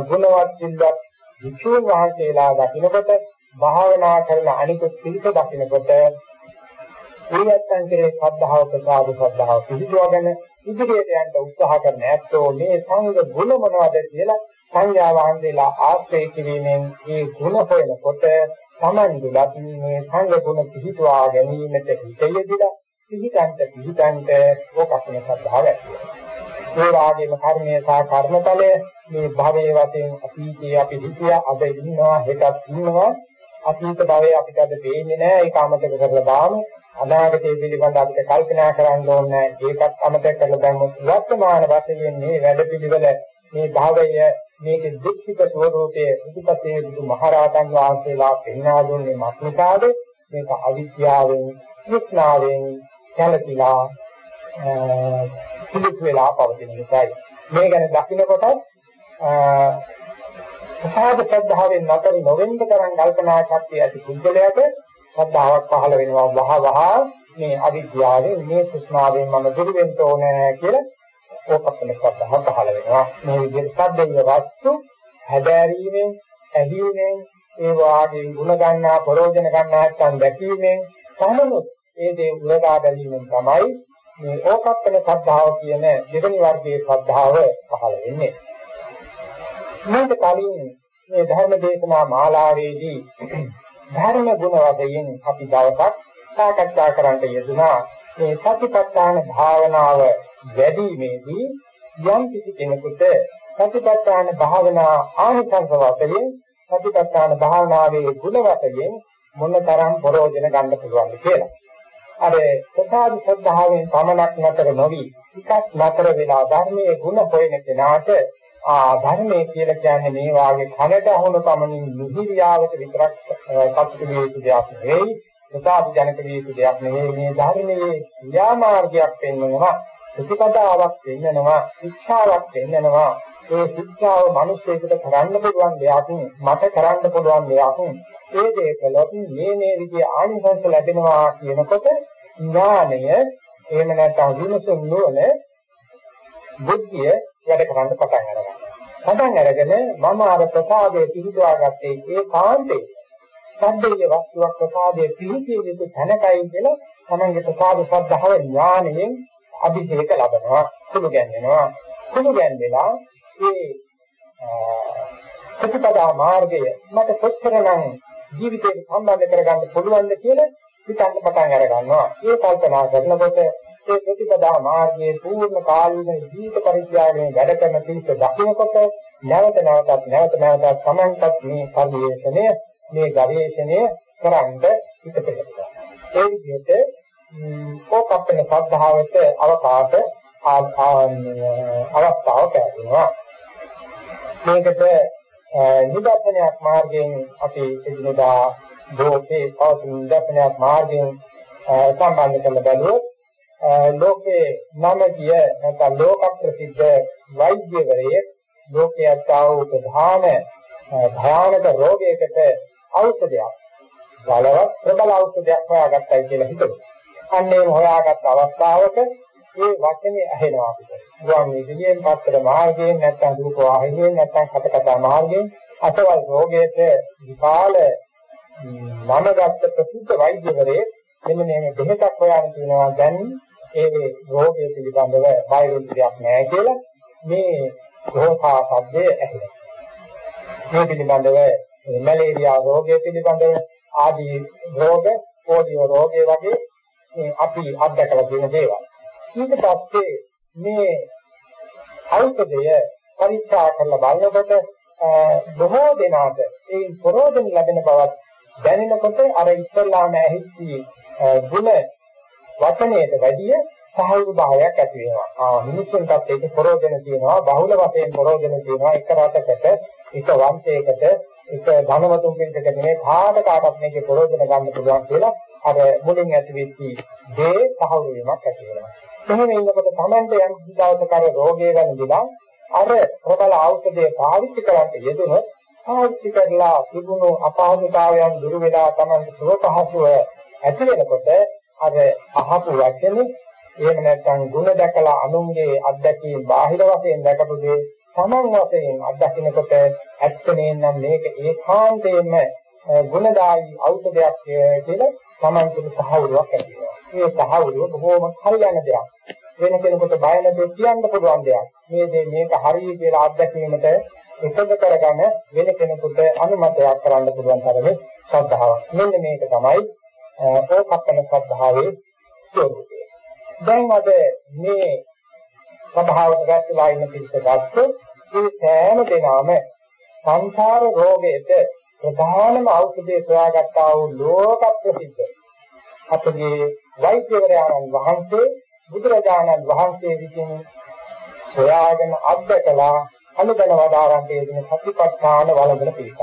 ගුණවත් සිල්වත් විචුන් වහන්සේලා දකින්නකොට භාවනා කරන අනිකුත් පිළිස දකින්නකොට මේ නැත්තන් කෙරේ ශ්‍රද්ධාව ප්‍රසාද ශ්‍රද්ධාව පිළිබවගෙන ඉදිරියට යන්න උත්සාහ කරන ඇත්තෝ මේ සංඝ ගුණ මොනවද කියලා සංඥා වහන්සේලා ආශ්‍රය කිරීමෙන් මේ ගුණ හොයනකොට Taman දුලත් මේ සංඝ ගුණ පිළිතුවා ගැනීමට හිතෙයදලා පිළිකන්ත පිළිකන්ත ඕකප්පන ශ්‍රද්ධාව ඇති වෙනවා. ඒ වගේම කර්මයේ සහ කර්මඵලය මේ භවයේ වශයෙන් අතීතයේ අපි හිතියා අද ඉන්නවා හෙටත් ඉන්නවා. අතීත භවයේ අපිට අද පේන්නේ නැහැ. ඒක අමතක කරලා දාමු අනාගතය පිළිබඳ අපිට කල්පනා කරන්න ඕනේ ඒකත් අමතක කරලා දැම්මොත් වර්තමාන වශයෙන් මේ වැඩ පිළිවෙල මේ භාවය මේකේ දුක්ඛිත ස්වરૂපයේ උපතේ බුදු මහරහතන් වහන්සේලා පෙන්වා දුන්නේ මක්නිකාද මේක අවිද්‍යාවෙන් විස්නාවෙන් කැළපිලා පිළිත් වෙලා පවතින නිසායි. මේ ගැන දකින්නකොට සහාද ශ්‍රද්ධාවෙන් නැතර නොවෙන්න තරම් කල්පනා ශක්තිය ඇති කුජලයට ශ්‍රද්ධාවක් පහළ වෙනවා වහ වහ මේ අවිද්‍යාවෙන් මේ සුස්මාවෙන් මම දුරු වෙන්න ඕනේ කියලා ඕකප්පන ශ්‍රද්ධාව පහළ වෙනවා. මේ විදිහට සද්දේ වස්තු හැදෑරීමෙන් ඇදීමෙන් ඒ වාගේ ಗುಣ ගන්නා ප්‍රෝජන ගන්නා නැත්නම් දැකීමෙන් සමනුත් ඒ දේ උලකා බැලීමෙන් තමයි මේ ඕකප්පන ශ්‍රද්ධාව කියන දෙවෙනි වර්ගයේ ශ්‍රද්ධාව පහළ වෙන්නේ. මේක කලින් මේ ධර්ම දේශනා මාලාවේදී <clears throat> ධර්ම ගුණ වශයෙන් අපි දවසක් සාකච්ඡා කරන්න යෙදුනා. මේ සතිපට්ඨාන භාවනාව වැඩිීමේදී යම් කිසි කෙනෙකුට සතිපට්ඨාන භාවනා ආනිසංස වශයෙන් සතිපට්ඨාන භාවනාවේ ගුණ වශයෙන් මොනතරම් ප්‍රයෝජන ගන්න පුළුවන්ද කියලා. අර ප්‍රසාද ශ්‍රද්ධාවෙන් පමණක් නතර නොවි ටිකක් නතර වෙලා ධර්මයේ ගුණ හොයන කෙනාට ආ ධර්මයේ කියලා කියන්නේ මේ වාගේ කනට අහුන පමණින් නිහිරියාවට විතරක් සතුටු විය යුතු දෙයක් නෙවෙයි. ප්‍රසාද ජනක විය යුතු දෙයක් නෙවෙයි. මේ ධර්මයේ ක්‍රියාමාර්ගයක් පෙන්වනවා. ප්‍රතිපදාවක් පෙන්වනවා ශික්ෂාවක් පෙන්වනවා ඒ ශික්ෂාව මිනිස්සෙකුට කරන්න පුළුවන් දෙයක් මට කරන්න පුළුවන් දෙයක් ඒ දේ කළොත් මේ මේ විදිහේ ආනිසංස ලැබෙනවා කියනකොට ඥානය එහෙම නැත්නම් විමසුම් නුවණ බුද්ධිය වැඩ කරන්න පටන් ගන්නවා. පටන් අරගෙන මම අර ප්‍රසාදයේ පිහිටුවා ගත්තේ ඒ කාන්තේ. සම්දේය වස්තුවක් ප්‍රසාදයේ පිහිටිය යුතු තැනකයි කියලා තමන්ගේ ප්‍රසාද සද්ධාව ඥාණයෙන් අභිෂේක ලබනවා. කුළු ගැන්වෙනවා. කුළු ගැන්වෙලා ඒ ප්‍රතිපදා මාර්ගය මට කොච්චරනම් ජීවිතේට සම්බන්ධ කරගන්න පුළුවන්ද කියලා හිතන්න පටන් අර ගන්නවා. ඒ කල්පනා කරනකොට ඒ ප්‍රතිපදා මාර්ගයේ පූර්ණ කාලීන ජීවිත පරිත්‍යාගයෙන් වැඩ කරන පිළිස දකිනකොට නැවත නැවතත් නැවත නැවතත් සමන්පත් මේ පරිශ්‍රණය මේ ගවේෂණය කරන්ඩ හිතට ගන්නවා. ඒ විදිහට ඕකප්පන සද්ධාවට අවකාශ අවස්ථාවක් ලැබෙනවා. මේකට නිදර්ශනයක් මාර්ගයෙන් අපි එදිනදා ලෝකේ පවතින නිදර්ශනයක් මාර්ගයෙන් සම්බන්ධ කරලා බැලුවොත් ලෝකේ නම කිය නැත්නම් ලෝක ප්‍රසිද්ධ වෛද්‍යවරයෙක් ලෝකයේ අත්තාව ප්‍රධාන භයානක රෝගයකට ඖෂධයක් බලවත් ප්‍රබල ඖෂධයක් හොයාගත්තයි කියලා හිතුවා. අන්නේ හොයාගත් අවස්ථාවක මේ වචනේ ඇහෙනවා අපිට. ගුවන් විදුලියෙන් පත්තර මාර්ගයෙන් නැත්නම් රූප වාහිනියෙන් නැත්නම් කටකතා මාර්ගයෙන් අතවල් රෝගයට විපාල මනගත් ප්‍රසිද්ධ වෛද්‍යවරේ මෙන්න මේ දෙහෙතක් හොයාගෙන තියෙනවා දැන් ඒ රෝගය පිළිබඳව බයරුද්ධයක් නැහැ කියලා මේ රෝහා සබ්දයේ ඇහෙනවා. මේ පිළිබඳව මැලේරියා රෝගය පිළිබඳව ආදී රෝග, පොලියෝ රෝගය වගේ අපි අත්දැකලා තියෙන දේවල්. ඊට පස්සේ මේ ඖෂධය පරීක්ෂා කරලා බලනකොට බොහෝ දෙනාට ඒ ප්‍රෝධන ලැබෙන බවත් දැනෙනකොට අර ඉස්සල්ලාම ඇහිච්චි ගුණ වචනයට වැඩිය සහල් භාවයක් ඇති වෙනවා. ආ මිනිස්සුන්ටත් ඒක ප්‍රෝධන තියෙනවා බහුල වශයෙන් ප්‍රෝධන තියෙනවා එක රටකට එක වංශයකට එක ධනවතුන් කෙනෙක්ට නෙමෙයි කාට කාටත් මේකේ ප්‍රෝධන ගන්න පුළුවන් කියලා අර මුලින් ඇති වෙච්ච දේ සහල් වීමක් ඇති වෙනවා. එහෙම ඉන්නකොට Tamante යම් දවසක අර රෝගය ගැනදලා අර ප්‍රබල ඖෂධය පාවිච්චි කරන්න යෙදුනොත් පාවිච්චි කරලා තිබුණු අපහසුතාවයන් දුරු වෙලා Tamante සුව පහසුව ඇති වෙනකොට අර අහපු වචනේ එහෙම නැත්නම් ಗುಣ දැකලා අනුන්ගේ අත්දැකීම් බාහිර වශයෙන් දැකපු දේ තමන් වශයෙන් අත්දකින්නකොට ඇත්ත නේනම් මේක ඒකාන්තයෙන්ම ගුණදායි ඖෂධයක් කියලා තමන් තුළ සහවුරුවක් ඇති වෙනවා. මේ සහවුරුව බොහෝම හරියන දෙයක්. වෙන කෙනෙකුට බය නැතුව කියන්න පුළුවන් දෙයක්. මේ දේ මේක හරිය කියලා අත්දැකීමට එකද කරගන්න වෙන කෙනෙකුට අනුමතයක් කරන්න පුළුවන් තරමේ ශ්‍රද්ධාවක්. මෙන්න මේක තමයි ඕකප්පන ශ්‍රද්ධාවේ ස්වરૂපය. දැන් අද මේ සභාවට ගැස්සලා ඉන්න පිළිස ගත්තොත් මේ සෑම දෙනාම සංසාර රෝගයට ප්‍රධානම ඖෂධය සොයාගත්තා වූ ලෝක ප්‍රසිද්ධ අපගේ වෛද්‍යවරයන් වහන්සේ බුදුරජාණන් වහන්සේ විසින් සොයාගෙන අත්දකලා අනුදැන වදාරන් දෙන සතිපට්ඨාන වළඳන පිළිසක්.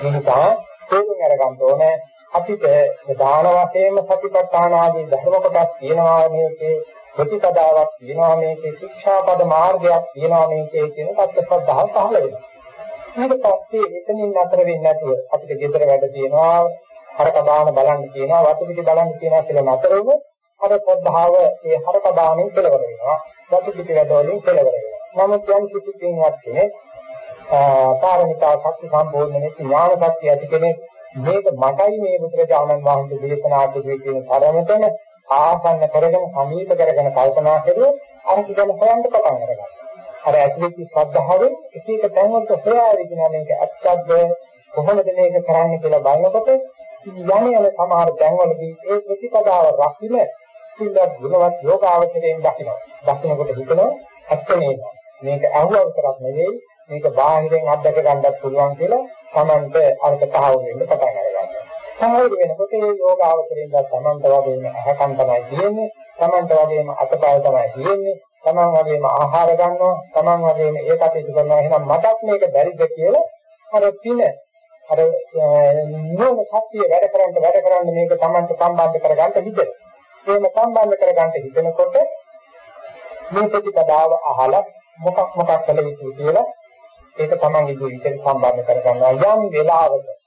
මේ නිසා තේරුම් අරගන්න ඕනේ අපිට ප්‍රධාන වශයෙන්ම සතිපට්ඨාන ආදී ධර්ම කොටස් තියෙනවා මේකේ ප්‍රතිපදාවක් තියෙනවා මේකේ ශික්ෂාපද මාර්ගයක් තියෙනවා මේකේ කියන තත්ත්වස්වභාව පහළ වෙනවා. ඊට පස්සේ එතනින් නතර වෙන්නේ නැතුව අපිට ගෙදර වැඩ තියෙනවා හරක බාන බලන්න තියෙනවා වතු පිටි බලන්න තියෙනවා කියලා නතර වුණොත් අර පොද්ධාව ඒ හරක බානෙන් කෙලවර වෙනවා. වතු පිටි වැඩවලින් කෙලවර වෙනවා. නමුත් යම් කිසි කෙනෙක් කෙනෙක් පාරමිතා ශක්ති සම්පූර්ණ නැති ඥාන ශක්තිය ඇති කෙනෙක් මේක මටයි මේ බුදුරජාණන් වහන්සේ දේශනා කළේ කියන තරමටම ආසන්න කරගෙන සමීප කරගෙන කල්පනා කරුවොත් අර කිදම හොයන්න පටන් ගන්නවා. අර ඇතුළත ශ්‍රද්ධාවෙන් එක එක තැන්වලට හොයාගෙන මේක ඇත්තක්ද කොහොමද මේක කරන්නේ කියලා බලනකොට යන්නේ යන සමහර තැන්වලදී ඒ ප්‍රතිපදාව රකින්න සිල්වත් ගුණවත් යෝගාවචරයෙන් දකින්න. දකින්නකොට හිතනවා ඇත්ත නේද? මේක අහුව විතරක් නෙවෙයි මේක බාහිරෙන් අත්දැක ගන්නත් පුළුවන් කියලා Tamante අර්ථ පහව වෙන්න පටන් ගන්නවා. සමහර වෙනකොට මේ යෝගාවචරයෙන් දැන් Tamante වගේම අහකම් තමයි තියෙන්නේ. Tamante වගේම අතපය තමයි තියෙන්නේ. Taman වගේම ආහාර ගන්නවා. Taman වගේම ඒ කටයුතු කරනවා. එහෙනම් මටත් මේක බැරිද කියලා අර පින අර නියම ශක්තිය වැඩ කරන්න වැඩ කරන්න මේක Tamante සම්බන්ධ කරගන්න හිතෙන. එහෙම සම්බන්ධ කරගන්න හිතනකොට මේ ප්‍රතිපදාව අහලා මොකක් මොකක් කළ යුතුද කියලා ඒක තමන්ගේ ජීවිතයට සම්බන්ධ කරගන්නවා යම් වෙලාවක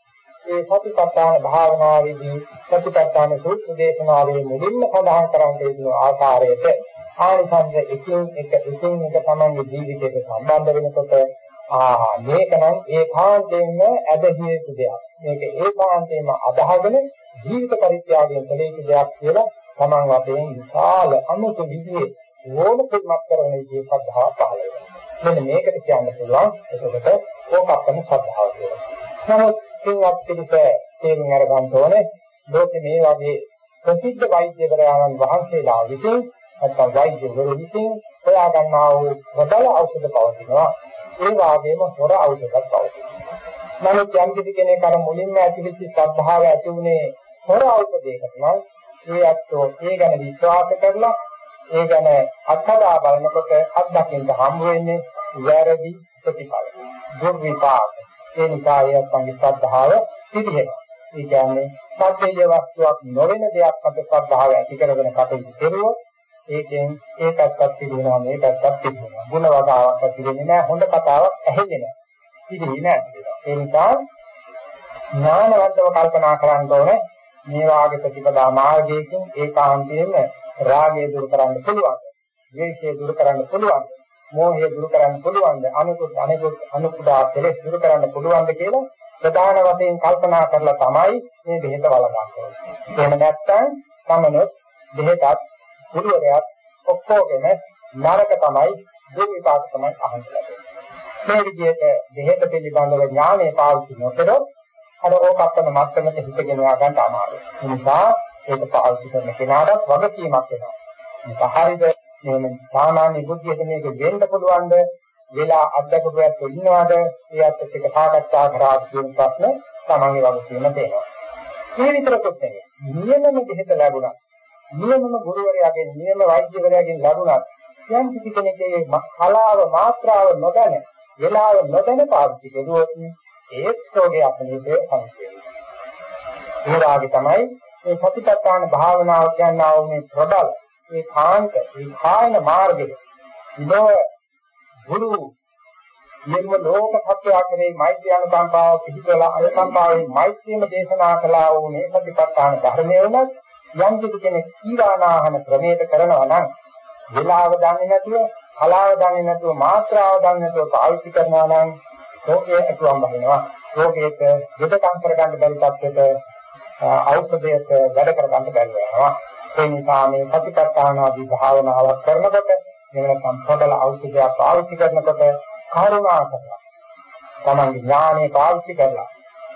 ඒ සතිපට්ඨාන භාවනාවේදී සතිපට්ඨාන සූත්‍ර දේශනාවේ මුලින්ම සඳහන් කරන්නේ තියෙන ආකාරයට ආනිසංස එකින් එක එකින් එක තමන්ගේ ජීවිතයට සම්බන්ධ වෙනකොට ආ මේකනම් ඒකාන්තයෙන්ම ඇදහිය යුතු දෙයක්. මේක ඒකාන්තයෙන්ම අදහගෙන ජීවිත පරිත්‍යාගයෙන් කළ යුතු දෙයක් කියලා තමන් වශයෙන් විශාල අනුත විදිහේ ඕන පිළිමත් කරන විදිහේ ශ්‍රද්ධාව පහළ වෙනවා. මෙන්න මේකට කියන්න පුළුවන් එතකොට ඕකප්පන ශ්‍රද්ධාව කියලා. නමුත් කින්වත් පිළිප තේරුම් අරගන්න ඕනේ ලෝකේ මේ වගේ ප්‍රසිද්ධ වෛද්‍යවරයන් වහන්සේලා විසින් නැත්නම් වෛද්‍යවරු විසින් හොයා ගන්නා වූ ප්‍රබල ඖෂධ පවතිනවා. ඒ වගේම හොර ඖෂධත් පවතිනවා. නමුත් යම් කිසි කෙනෙක් අර මුලින්ම ඇතිවෙච්ච ශ්‍රද්ධාව ඇති උනේ හොර ඖෂධයකට නම් ඒ අත්ෝ ඒ ගැන විශ්වාස කරලා ඒ ගැන අත්හදා බලනකොට අත්දකින්න හම්බ වෙන්නේ වැරදි ප්‍රතිඵල. දුර්විපාක. ඒ නිසා ඒ අත්ංගි ශ්‍රද්ධාව පිළිහෙනවා. ඒ කියන්නේ සත්‍යය වස්තුවක් නොවන දෙයක් මත ශ්‍රද්ධාව ඇති කරගෙන කටයුතු කෙරුවොත් ඒකෙන් ඒ පැත්තක් තිබුණා මේ පැත්තක් තිබුණා. ಗುಣ වගාවක් ඇති වෙන්නේ නැහැ. හොඳ කතාවක් ඇහෙන්නේ නැහැ. පිළිහි නැහැ. ඒ නිසා ඥානවන්තව කල්පනා කරන්න ඕනේ මේ වාගේ ප්‍රතිපදා මාර්ගයකින් ඒකාන්තයෙන්ම රාගය දුරු කරන්න පුළුවන්. ද්වේෂය දුරු කරන්න පුළුවන්. මෝහය දුරු කරන්න පුළුවන්ද? අනුකුත් අනුකුත් අනුකුදා කෙලෙස් දුරු කරන්න පුළුවන්ද කියලා ප්‍රධාන වශයෙන් කල්පනා කරලා තමයි මේ බෙහෙත වළඳන්නේ. එහෙම නැත්නම් තමනොත් බෙහෙතත් ගුරුවරයාත් ඔක්කොගෙම නරක තමයි දුර්විපාක තමයි අහන්න ලැබෙන්නේ. මේ විදිහට බෙහෙත පිළිබඳව ඥානය පාවිච්චි නොකරොත් අර ඕකප්පන මත්තමට හිතගෙන ය아가න්න අමාරුයි. ඒ නිසා ඒක පාවිච්චි කරන කෙනාට වගකීමක් වෙනවා. මේක හරියද මේ සාමාන්‍ය බුද්ධියට මේක වෙන්න පුළුවන්ද? වෙලා අත්දකපුවත් ඉන්නවද? ඒ අත්ත් එක්ක සාකච්ඡා කරා කියන ප්‍රශ්න තමන්ගේ වගකීම දෙනවා. මේ විතරකුත් නෙවෙයි. නියමම දෙහෙත ලැබුණා. නියමම ගුරුවරයාගෙන් නියම වෛද්‍යවරයාගෙන් ලැබුණා. යම් කිසි කෙනෙක්ගේ කලාව මාත්‍රාව නොදැන, වෙලාව නොදැන පාවිච්චි කරුවොත් ඒත් රෝගේ අපිට සංකේතයි. ඒ වාගේ තමයි මේ සතිපට්ඨාන භාවනාව කියනවා මේ ප්‍රබල ඒ කාන්ත ඒ කායන මාර්ගය ඉනෝ ගුරු මෙන්න ලෝක සත්‍යය කෙරෙහි මෛත්‍රී අනුකම්පාව පිහිටලා අනුකම්පාවෙන් මෛත්‍රියම දේශනා කළා වූ මේ සතිපට්ඨාන ධර්මය උනත් යම් කිසි කෙනෙක් කීවානාහන ක්‍රමයට කරනවා නම් වෙලාව දන්නේ නැතුව කලාව දන්නේ නැතුව මාත්‍රාව දන්නේ නැතුව පාවිච්චි කරනවා නම් රෝගයේ ඇතුම් බහිනවා රෝගයට දෙදකම් කරගන්න බැරි තත්ත්වයට ඖෂධයට වැඩ කරගන්න බැරි වෙනවා. ඒ නිසා මේ සතිපට්ඨාන ආදී භාවනාවක් කරනකොට එහෙම නැත්නම් පොඩල ඖෂධයක් පාවිච්චි කරනකොට කරුණා කරලා තමන්ගේ ඥානෙ පාවිච්චි කරලා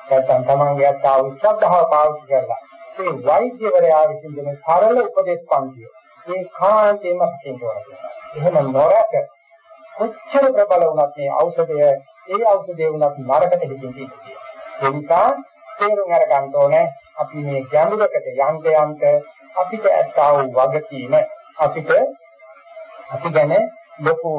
නැත්නම් තමන්ගේ අත්තා උත්සද්ධාව පාවිච්චි කරලා මේ වෛද්‍යවරයා විසින් දෙන සරල උපදේශ පන්තිය මේ කාන්තේම හිතෙන්න ඕනේ. එහෙම නොරක කොච්චර ප්‍රබල වුණත් මේ ඖෂධය ඒ ඖෂධය වුණත් නරකට හිතින් තියෙනවා. ඒ නිසා තේරුම් අරගන්න ඕනේ අපි මේ ගැඹුරකට යන්න යන්න අපිට ඇත්තා වූ වගකීම අපිට අපි ගැන ලොකු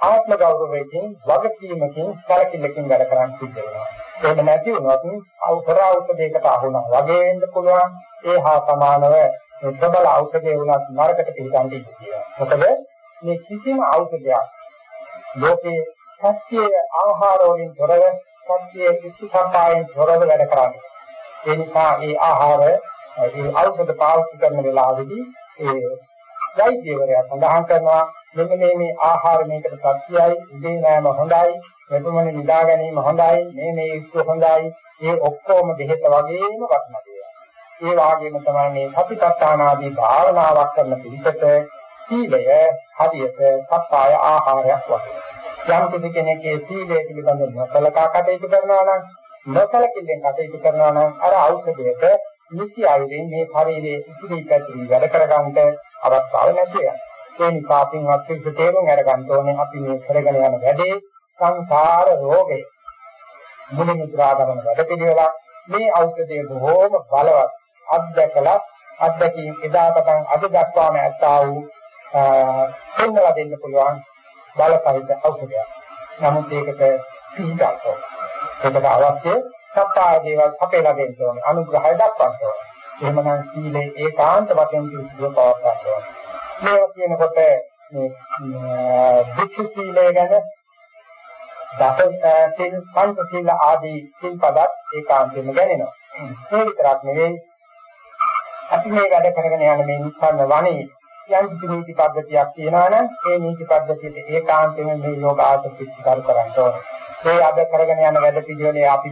ආත්ම ගෞරවයෙන් වගකීමකින් සැලකිල්ලකින් වැඩ කරන්න සිද්ධ වෙනවා. එහෙම නැති වුණොත් අවසර ඖෂධයකට අහුණා වගේ වෙන්න පුළුවන්. ඒ හා සමානව ප්‍රබල ඖෂධය වුණත් නරකට පිළිගන්න ඉන්නේ. මොකද මේ කිසිම ඖෂධයක් ලෝකේ සත්‍ය ආහාර වලින් තොරව සත්‍ය කිසි සම්පායෙන් තොරව වැඩ කරන්නේ. ඒ නිසා ඒ ආහාර ඒ ඖෂධ පාවිච්චි කරන වෙලාවේදී ඒ වෛද්‍යවරයා සඳහන් කරනවා මෙන්න මේ මේ ආහාර මේකට සත්‍යයි ඉඳේ නෑම හොඳයි මෙතුමනි නිදා ගැනීම හොඳයි මේ මේ ඉස්ස හොඳයි ඒ ඔක්කොම දෙහෙත වගේම වටිනවා. ඒ වගේම තමයි මේ සතිපට්ඨාන ආදී භාවනාවක් කරන පිළිසෙට සීලය හරියට සත්‍යය ආහාරයක් වගේ. යම් කිසි කෙනෙක්ගේ සීලය පිළිබඳව නොසලකා කටයුතු කරනවා නම් නොසලකින්ෙන් කටයුතු කරනවා නම් අර ඖෂධයට නිසි ආයුධයෙන් මේ ශරීරයේ ඉතිරි පැතිරි වැඩ කරගන්නට අවස්ථාවක් නැති වෙනවා. ඒ නිසා පින්වත් පිළිස තේරුම් අරගන්න ඕනේ අපි මේ කරගෙන යන වැඩේ සංසාර රෝගේ මුලින් ඉදරාගෙන වැඩ පිළිවෙලක් මේ ඖෂධයේ බොහෝම බලවත් අත්දැකලා අත්දැකීම් එදා පටන් අද දක්වාම ඇත්තා වූ පෙන්වලා දෙන්න පුළුවන් බලපරිද ඖෂධයක්. නමුත් ඒකට පිළිගන්න ඕන. ඒකට අවශ්‍ය සත්‍ය දේවල් අපේලා දෙන්න ඕනේ. අනුග්‍රහය දක්වන්න ඕනේ. එහෙමනම් සීලේ ඒකාන්ත වශයෙන් පිළිසිදුව පවත්වන්න ඕනේ. මේවා කියනකොට මේ භික්ෂු සීලය ගැන දස සීල් පංච සීල ආදී සීල් පදත් ඒකාන්තයෙන්ම ගැනෙනවා. ඒ විතරක් නෙවෙයි අපි මේ වැඩ කරගෙන යන මේ නිස්සන්න වනේ යම් කිසි නීති පද්ධතියක් තියෙනවා නම් ඒ නීති පද්ධතියට ඒකාන්තයෙන් මේ යෝගාචර පිළිකරු කරන්න ඕනේ. මේ අද කරගෙන යන වැඩ පිළිවෙලේ අපි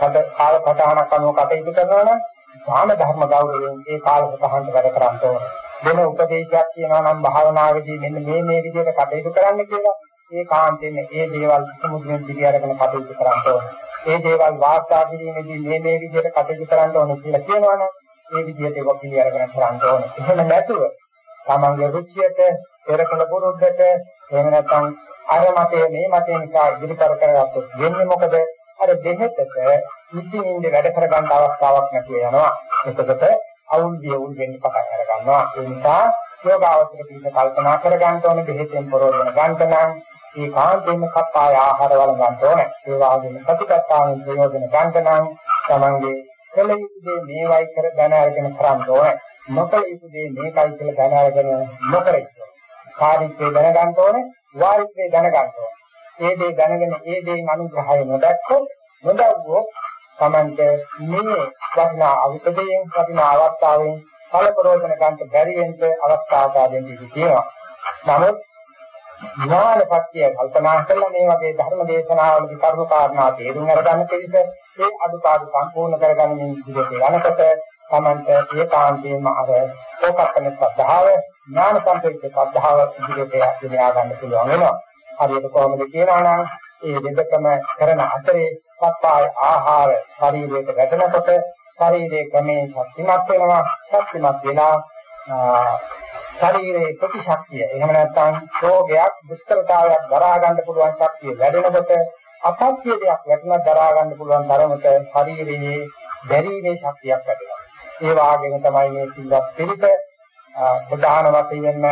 අද කාලසටහනක් අනුව කටයුතු කරනවා නම් සාම ධර්ම ගෞරවයෙන් ඒ කාලසටහනට වැඩ කරන්න ඕනේ. වෙන උපදේශයක් කියනවා නම් භාවනාවේදී මෙන්න මේ මේ විදිහට කටයුතු කරන්න කියලා. ඒ කාන්තෙන් ඒ දේවල් සමුද්‍රයෙන් පිළි අරගෙන කටයුතු කරන්න ඕනේ. ඒ දේවල් වාර්තා කිරීමේදී මේ මේ විදිහට කටයුතු කරන්න ඕනේ කියලා කියනවනම් ඒ විදිහට ඒක පිළි අරගෙන කරන්න ඕනේ. එහෙම නැතුව තමන්ගේ රුචියට, පෙරකල පුරුද්දට, එහෙම නැත්නම් අර මතේ මේ මතේ නිසා ඉදිරිපත් කරගත්තොත් වෙන්නේ මොකද? අර දෙහෙතට නිසින්ින්ද වැඩ කරගන්න අවස්ථාවක් නැතුව යනවා. එතකොට අවුල් දියුල් වෙන්න පටන් අර ගන්නවා. ඒ නිසා යෝගාවචර පිළිස කල්පනා කර ගන්න ඕනේ දෙහෙතෙන් පරෝධන ගන්න නම් ඒ කාන්තේම කප්පාය ආහාර වල ගන්න ඕනේ. ඒ වගේම සතිපට්ඨාන ප්‍රයෝජන ගන්න නම් තමන්ගේ කල යුතු දේ මේවයි කර දැන අරගෙන කරන්න ඕනේ. නොකල යුතු දේ මේකයි කියලා දැන අරගෙන නොකර ඉන්න. කාර්යයේ දැනගන්න ඕනේ, වාරිත්‍රයේ දැනගන්න ඕනේ. ඒ දේ දැනගෙන ඒ දේන් අනුග්‍රහය නොදැක්කොත් නොදවුවොත් තමන්ට මේ වටිනා අවුතදයෙන් වටිනා අවස්ථාවෙන් ඵල ප්‍රයෝජන ගන්න බැරි වෙන්න අවස්ථාවක් ආදෙන්නේ තියෙනවා. නමුත් ඥානපත්‍ය කල්පනා කරලා මේ වගේ ධර්ම දේශනාවලදී කරුණු කාරණා තේරුම් අරගන්න පිළිස ඒ අදුපාඩු සම්පූර්ණ කරගන්න ඉදිරියට යනකොට තමන්ට ඒකාන්තයෙන්ම අර ඕකප්පන ශ්‍රද්ධාව ඥාන සම්ප්‍රයුක්ත ශ්‍රද්ධාව ඉදිරියට ගෙනා ගන්න පුළුවන් වෙනවා. හරියට කොහොමද කියනවා නම් ඒ දෙකම කරන අතරේ සත්පාය ආහාර ශරීරයට වැටෙනකොට ශරීරයේ ක්‍රමයෙන් ශක්තිමත් වෙනවා. ශක්තිමත් වෙලා ශරීරයේ ප්‍රතිශක්තිය එහෙම නැත්නම් රෝගයක් දුෂ්කරතාවයක් දරා ගන්න පුළුවන් ශක්තිය වැඩෙනකොට අපත්‍ය දෙයක් වැටුණා දරා ගන්න පුළුවන් තරමට ශරීරයේ දැරීමේ ශක්තියක් වැඩෙනවා. ඒ වාගේම තමයි මේ සිල්වත් පිළිප ප්‍රධාන වශයෙන්ම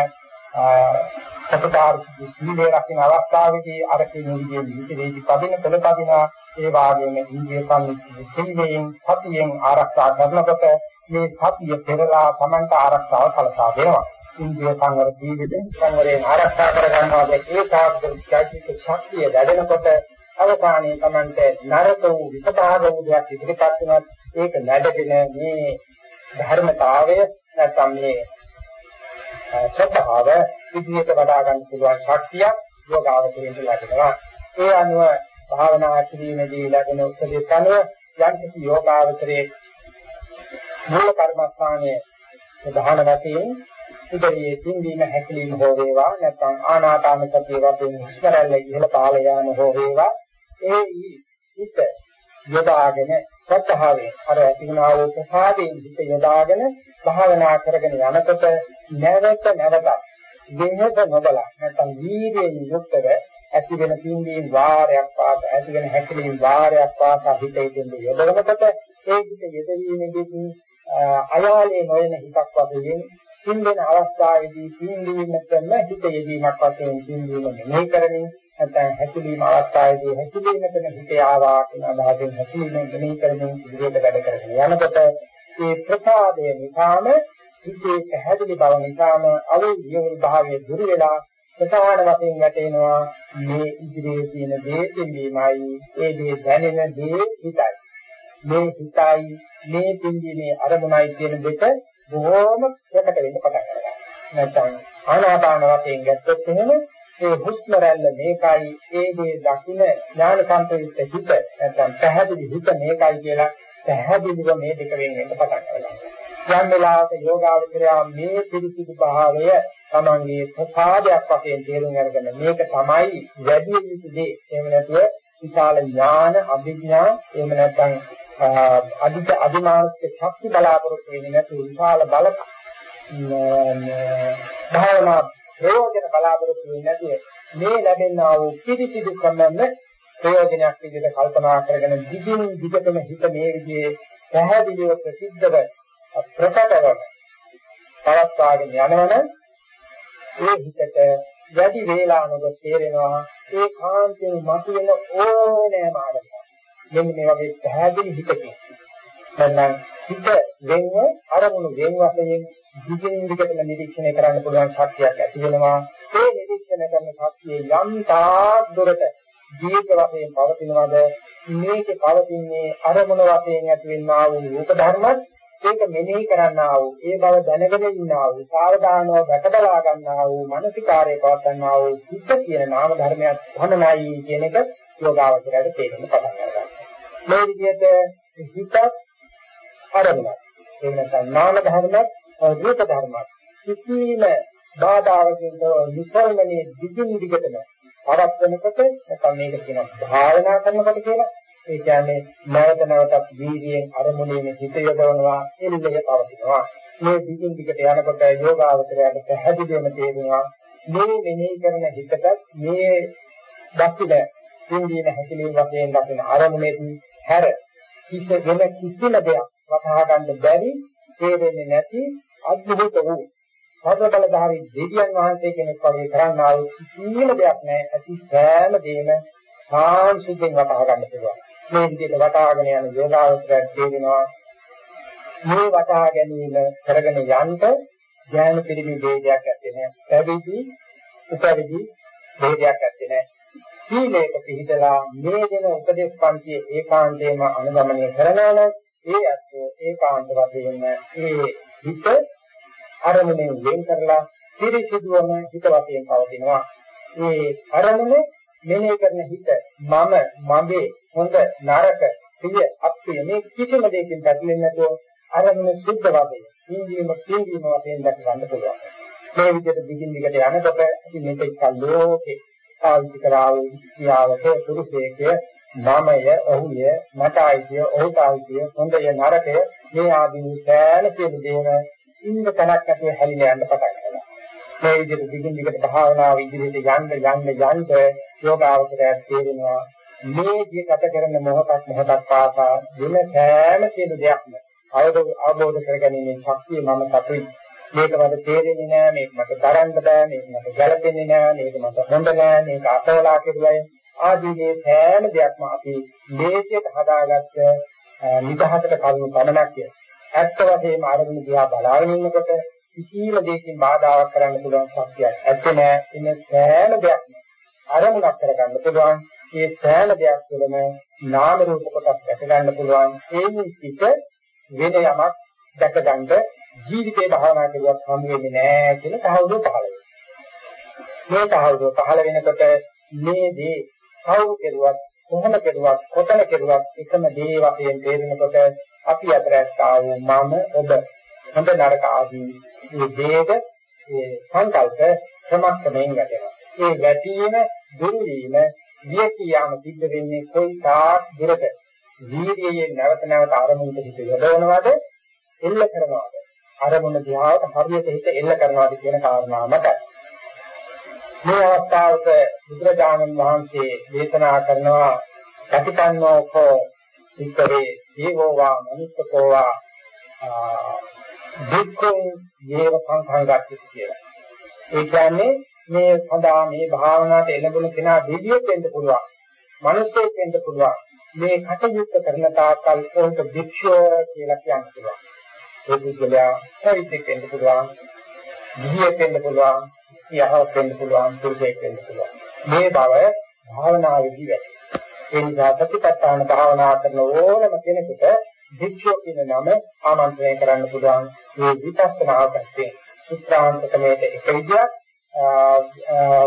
සතරාර්ථ සීලේ රකින්න අවස්ථාවේදී අර කියන විදිහේ විවිධ පදින කළපදින ඒ වාගේම ඉන්දිය සම්මිති සීලයෙන් සතියෙන් ආරක්ෂා කරනකොට මේ සතිය පෙරලා Tamanta ආරක්ෂාව සලසා දෙනවා. ඉන්ද්‍රිය සංවර ජීවිතේ සංවරයෙන් ආරක්ෂා කර ගන්නවාද ඒකාග්‍ර චෛතසික ශක්තිය වැඩෙනකොට අවසානයේ Tamante නරක වූ විපදාග වූ දෙයක් ඉදිරිපත් වෙනවා ඒක නැඩගෙන මේ ධර්මතාවය නැත්නම් මේ සත්‍තාව ඉදිරියට වඩා ගන්න පුළුවන් ශක්තිය යෝගාවචරයෙන් ලැබෙනවා. ඒ අනුව භාවනා කිරීමේදී ලැබෙන උපදේශ අනුව යම් කිසි යෝගාවචරයේ මූල කර්මස්ථානයේ ප්‍රධාන වශයෙන් ඉදිරියේ තින්දීම හැකලීම හෝ වේවා නැත්නම් ආනාපාන සතිය වශයෙන් ඉස්සරල්ල ඉහළ පාල යාම හෝ වේවා. ඒ හිත යොදාගෙන සත්‍තාවේ අර ඇතිවනා වූ ප්‍රසාදයෙන් හිත යොදාගෙන භාවනා කරගෙන යනකොට නැවත නැවතත් දෙහෙත නොබලා නැත්නම් වීර්යයෙන් යුක්තව ඇති වෙන තින්දීම් වාරයක් පාස ඇති වෙන හැකලීම් වාරයක් පාස හිතේ දෙන්නේ යොදවනකොට ඒ හිත යෙදවීමේදී අයාලේ නොයන හිතක් වශයෙන් පින්දෙන අවස්ථාවේදී පින්දීමටම හිත යෙදීමක් වශයෙන් පින්දීම මෙහෙ කරමින් නැත්නම් හැකිලිම අවස්ථාවේදී හැකිලිමටම හිත ආවා කියන අදහසෙන් හැකිලිම මෙහෙ කරමින් ඉදිරියට වැඩ කරගෙන යනකොට මේ ප්‍රසාදය නිසාම හිතේ පැහැදිලි බව නිසාම අවුල් භාවයේ දුරු වෙලා ප්‍රධාන වශයෙන් වැටෙනවා. මේ ඉදිරියේ තියෙන දේ පිළිමයි ඒ දේ දැනෙන දේ හිතයි. මේ හිතයි මේ පිළිමේ අරමුණයි කියන දෙක බොහෝම ප්‍රකට වෙන්න පටන් ගන්නවා. නැත්නම් ආනාපාන වශයෙන් ගත්තොත් එහෙම ඒ හුස්ම රැල්ල මේකයි ඒ දේ දකින්න ඥාන සම්ප්‍රයුක්ත හිත නැත්නම් පැහැදිලි හිත මේකයි කියලා පැහැදිලිව මේ දෙක වෙන් වෙන්න පටන් ගන්නවා. යම් වෙලාවක යෝගාවචරය මේ පිළිසිදු භාවය තමන්ගේ ප්‍රසාදයක් වශයෙන් තේරුම් අරගෙන මේක තමයි වැඩි යුතු දේ. එහෙම නැතුව විශාල ඥාන අභිඥා එහෙම නැත්නම් අධික අධිමානසික ශක්ති බලාපොරොත්තු වෙන්නේ නැති විශාල බල භාවනා ප්‍රයෝජන බලාපොරොත්තු වෙන්නේ නැති මේ ලැබෙනා වූ පිළිසිදු ක්‍රමම ප්‍රයෝජනයක් විදිහට කල්පනා කරගෙන දිගින් දිගටම හිත මේ විදිහේ පැහැදිලිව ප්‍රසිද්ධව ප්‍රකටව පවත්වාගෙන යනවන ඒ හිතට වැඩි වේලාවක තේරෙනවා ඒ කාන්තේ මතුවෙන ඕනෑම ආකාරයක් මෙන්න මේ වගේ පැහැදිලි හිතකින්. නැත්නම් හිත වෙන්ව අරමුණු වෙන් වශයෙන් දිගින් දිගටම නිරීක්ෂණය කරන්න පුළුවන් ශක්තියක් ඇති වෙනවා. ඒ නිරීක්ෂණය කරන ශක්තිය යම් තාක් දුරට දීර්ඝ වශයෙන් පවතිනවද? මේකේ පවතින්නේ අරමුණ වශයෙන් ඇතිවෙනා වූ රූප ධර්මත් ඒක මෙනෙහි කරන්නා වූ ඒ බව දැනගෙන ඉන්නා වූ සාවධානව වැටබලා ගන්නා වූ මානසිකාරයේ පවත්න්නා වූ හිත කියන නාම ධර්මයක් ධනනයි කියන එක යෝගාවචරයට තේරෙන්න පටන් ගන්නවා මේ විදිහට හිතත් අරමුණක් එහෙම නැත්නම් නාම ධර්මයක් රූප ධර්මයක්. කිසිම බාධාවකින් නිසල්මනේ දිගින් දිගටම පවත්වනකොට නැත්නම් මේක කියන භාවනා කරනකොට කියලා. ඒ කියන්නේ නැවත නැවතත් වීර්යයෙන් අරමුණේ හිත යොදවනවා එල්ලේ පවතිනවා. මේ දිගින් දිගට යනකොට යෝගාවචරයට පැහැදිලිවම තේරෙනවා මේ මෙනෙහි කරන හිතට මේ දක්ෂින ඉන්දියන හැකලීම් වශයෙන් දක්වන අරමුණේදී හැර කිසි වෙන කිසිම දෙයක් වටහා ගන්න බැරි තේරෙන්නේ නැති අද්භූත වූ සතර බලධාරී දෙවියන් වහන්සේ කෙනෙක් වගේ කරන්නා වූ කිසිම දෙයක් නැහැ ඇති සෑම දෙයක්ම සාංශුද්ධෙන් වටහා ගන්න පුළුවන් මේ විදිහට වටහාගෙන යන යෝගාවචරයක් තේරෙනවා මේ වටහා ගැනීම කරගෙන යන්න ඥාන පිළිමි වේදයක් ඇත්තේ නැහැ. පැවිදි උපවිදි වේදයක් ඇත්තේ නැහැ. සීලයක පිළිදලා මේ දෙන උපදේශ පන්තියේ ඒකාන්තයෙන්ම අනුගමනය කරනවා නම් ඒ අත්ෝ ඒකාන්ත වශයෙන් ඒ හිත අරමුණෙන් වෙන් කරලා පිරිසිදුවම හිත වශයෙන් පවතිනවා. ඒ අරමුණ මෙනෙහි කරන හිත මම මගේ හොඳ නරක ප්‍රිය අප්‍රිය මේ කිසිම දෙයකින් පැටලෙන්නේ නැතුව අරමුණ සුද්ධ වශයෙන් ඉන්දියම තීවීම වශයෙන් දැක ගන්න පුළුවන්. මේ විදිහට දිගින් දිගට යනකොට අපි මේක කල්ලෝකේ පාවිච්චි කරා වූ ක්‍රියාවක පුරුෂයෙක්ගේ මමය, ඔහුය, මට ආයිතිය, ඔහුට ආයිතිය, හොඳය, නරකය මේ ආදී සෑම සියලු දේම ඉන්න තැනක් නැතුව හැලිලා යන්න පටන් ගන්නවා. මේ විදිහට දිගින් දිගට භාවනාව ඉදිරියට යන්න යන්න යන්න යෝගාවචරයක් තේරෙනවා මේ දී ගත කරන මොහොතක් මොහොතක් පාසා වෙන සෑම සියලු දෙයක්ම අවබෝධ කරගැනීමේ ශක්තිය මම සතුයි. මේක මට තේරෙන්නේ නෑ මේක මට දරන්න බෑ මේක මට ගැළපෙන්නේ නෑ මේක මට හොඳ නෑ මේක අතවලා කෙරුවයි ආදී මේ සෑම දෙයක්ම අපි මේකයට හදාගත්ත නිදහසට කරුණු පමණක් කිය. ඇත්ත වශයෙන්ම අරමුණ දිහා බලාගෙන ඉන්නකොට කිසිම දෙයකින් බාධාවක් කරන්න පුළුවන් ශක්තියක් ඇත්තේ නෑ. ඉන්න සෑම දෙයක්ම අරමුණක් කරගන්න පුළුවන්. මේ සෑම දෙයක් තුළම නාම රූප කොටස් දැක ගන්න පුළුවන්. ඒ නිසිත වෙන යමක් දැක ගන්න ජීවිතේ භාවනා කරුවත් හම් වෙන්නේ නැහැ කියන තහවුරු පහළ වෙනවා. මේ තහවුරු පහළ වෙනකොට මේ දේ කවුරු කෙරුවත් කොහොම කෙරුවත් කොතන කෙරුවත් එකම දේ වශයෙන් තේරෙනකොට අපි අතරස්ථා වූ මම ඔබ. හොඳ නරක ආදී මේ දේද මේ සංකල්ප ක්‍රමක්‍රමයෙන් ගැටෙනවා. ඒ ගැටීම දුරු වීම විය කියාම සිද්ධ වෙන්නේ කොයි තාක් දුරට? වීර්යයෙන් නැවත නැවත අරමුණට හිත යොදවනවද? එල්ල කරනවද? අරමුණ දිහාට හරියට හිත එල්ල කරනවද කියන කාරණාව මතයි. මේ අවස්ථාවක බුදුරජාණන් වහන්සේ දේශනා කරනවා කටිකන්නෝ කෝ ඉක්කවේ දීවෝ වා මනුස්සකෝ වා දුක්ඛං යේව සංඛාරගත කියලා. ඒ කියන්නේ මේ සදා මේ භාවනාවට එළඹුණ කෙනා දෙවියෙක් වෙන්න පුළුවන්. මිනිසෙක් වෙන්න පුළුවන්. මේ කටයුත්ත කරන තාක්කල් උන්ට භික්ෂුව කියලා කියන්න පුළුවන්. ඒ පුද්ගලයා සවිද්දෙක් වෙන්න පුළුවන්. ගිහියෙක් වෙන්න පුළුවන්. යහවක් වෙන්න පුළුවන්. පුරුෂයෙක් වෙන්න පුළුවන්. මේ බව භාවනාවේදී වැටේ. ඒ නිසා සතිපට්ඨාන භාවනා කරන ඕනම කෙනෙකුට භික්ෂුව කියන නම ආමන්ත්‍රණය කරන්න පුළුවන්. මේ විපස්සනා පැත්තේ සුත්‍රාන්තකමේට එක විදියක්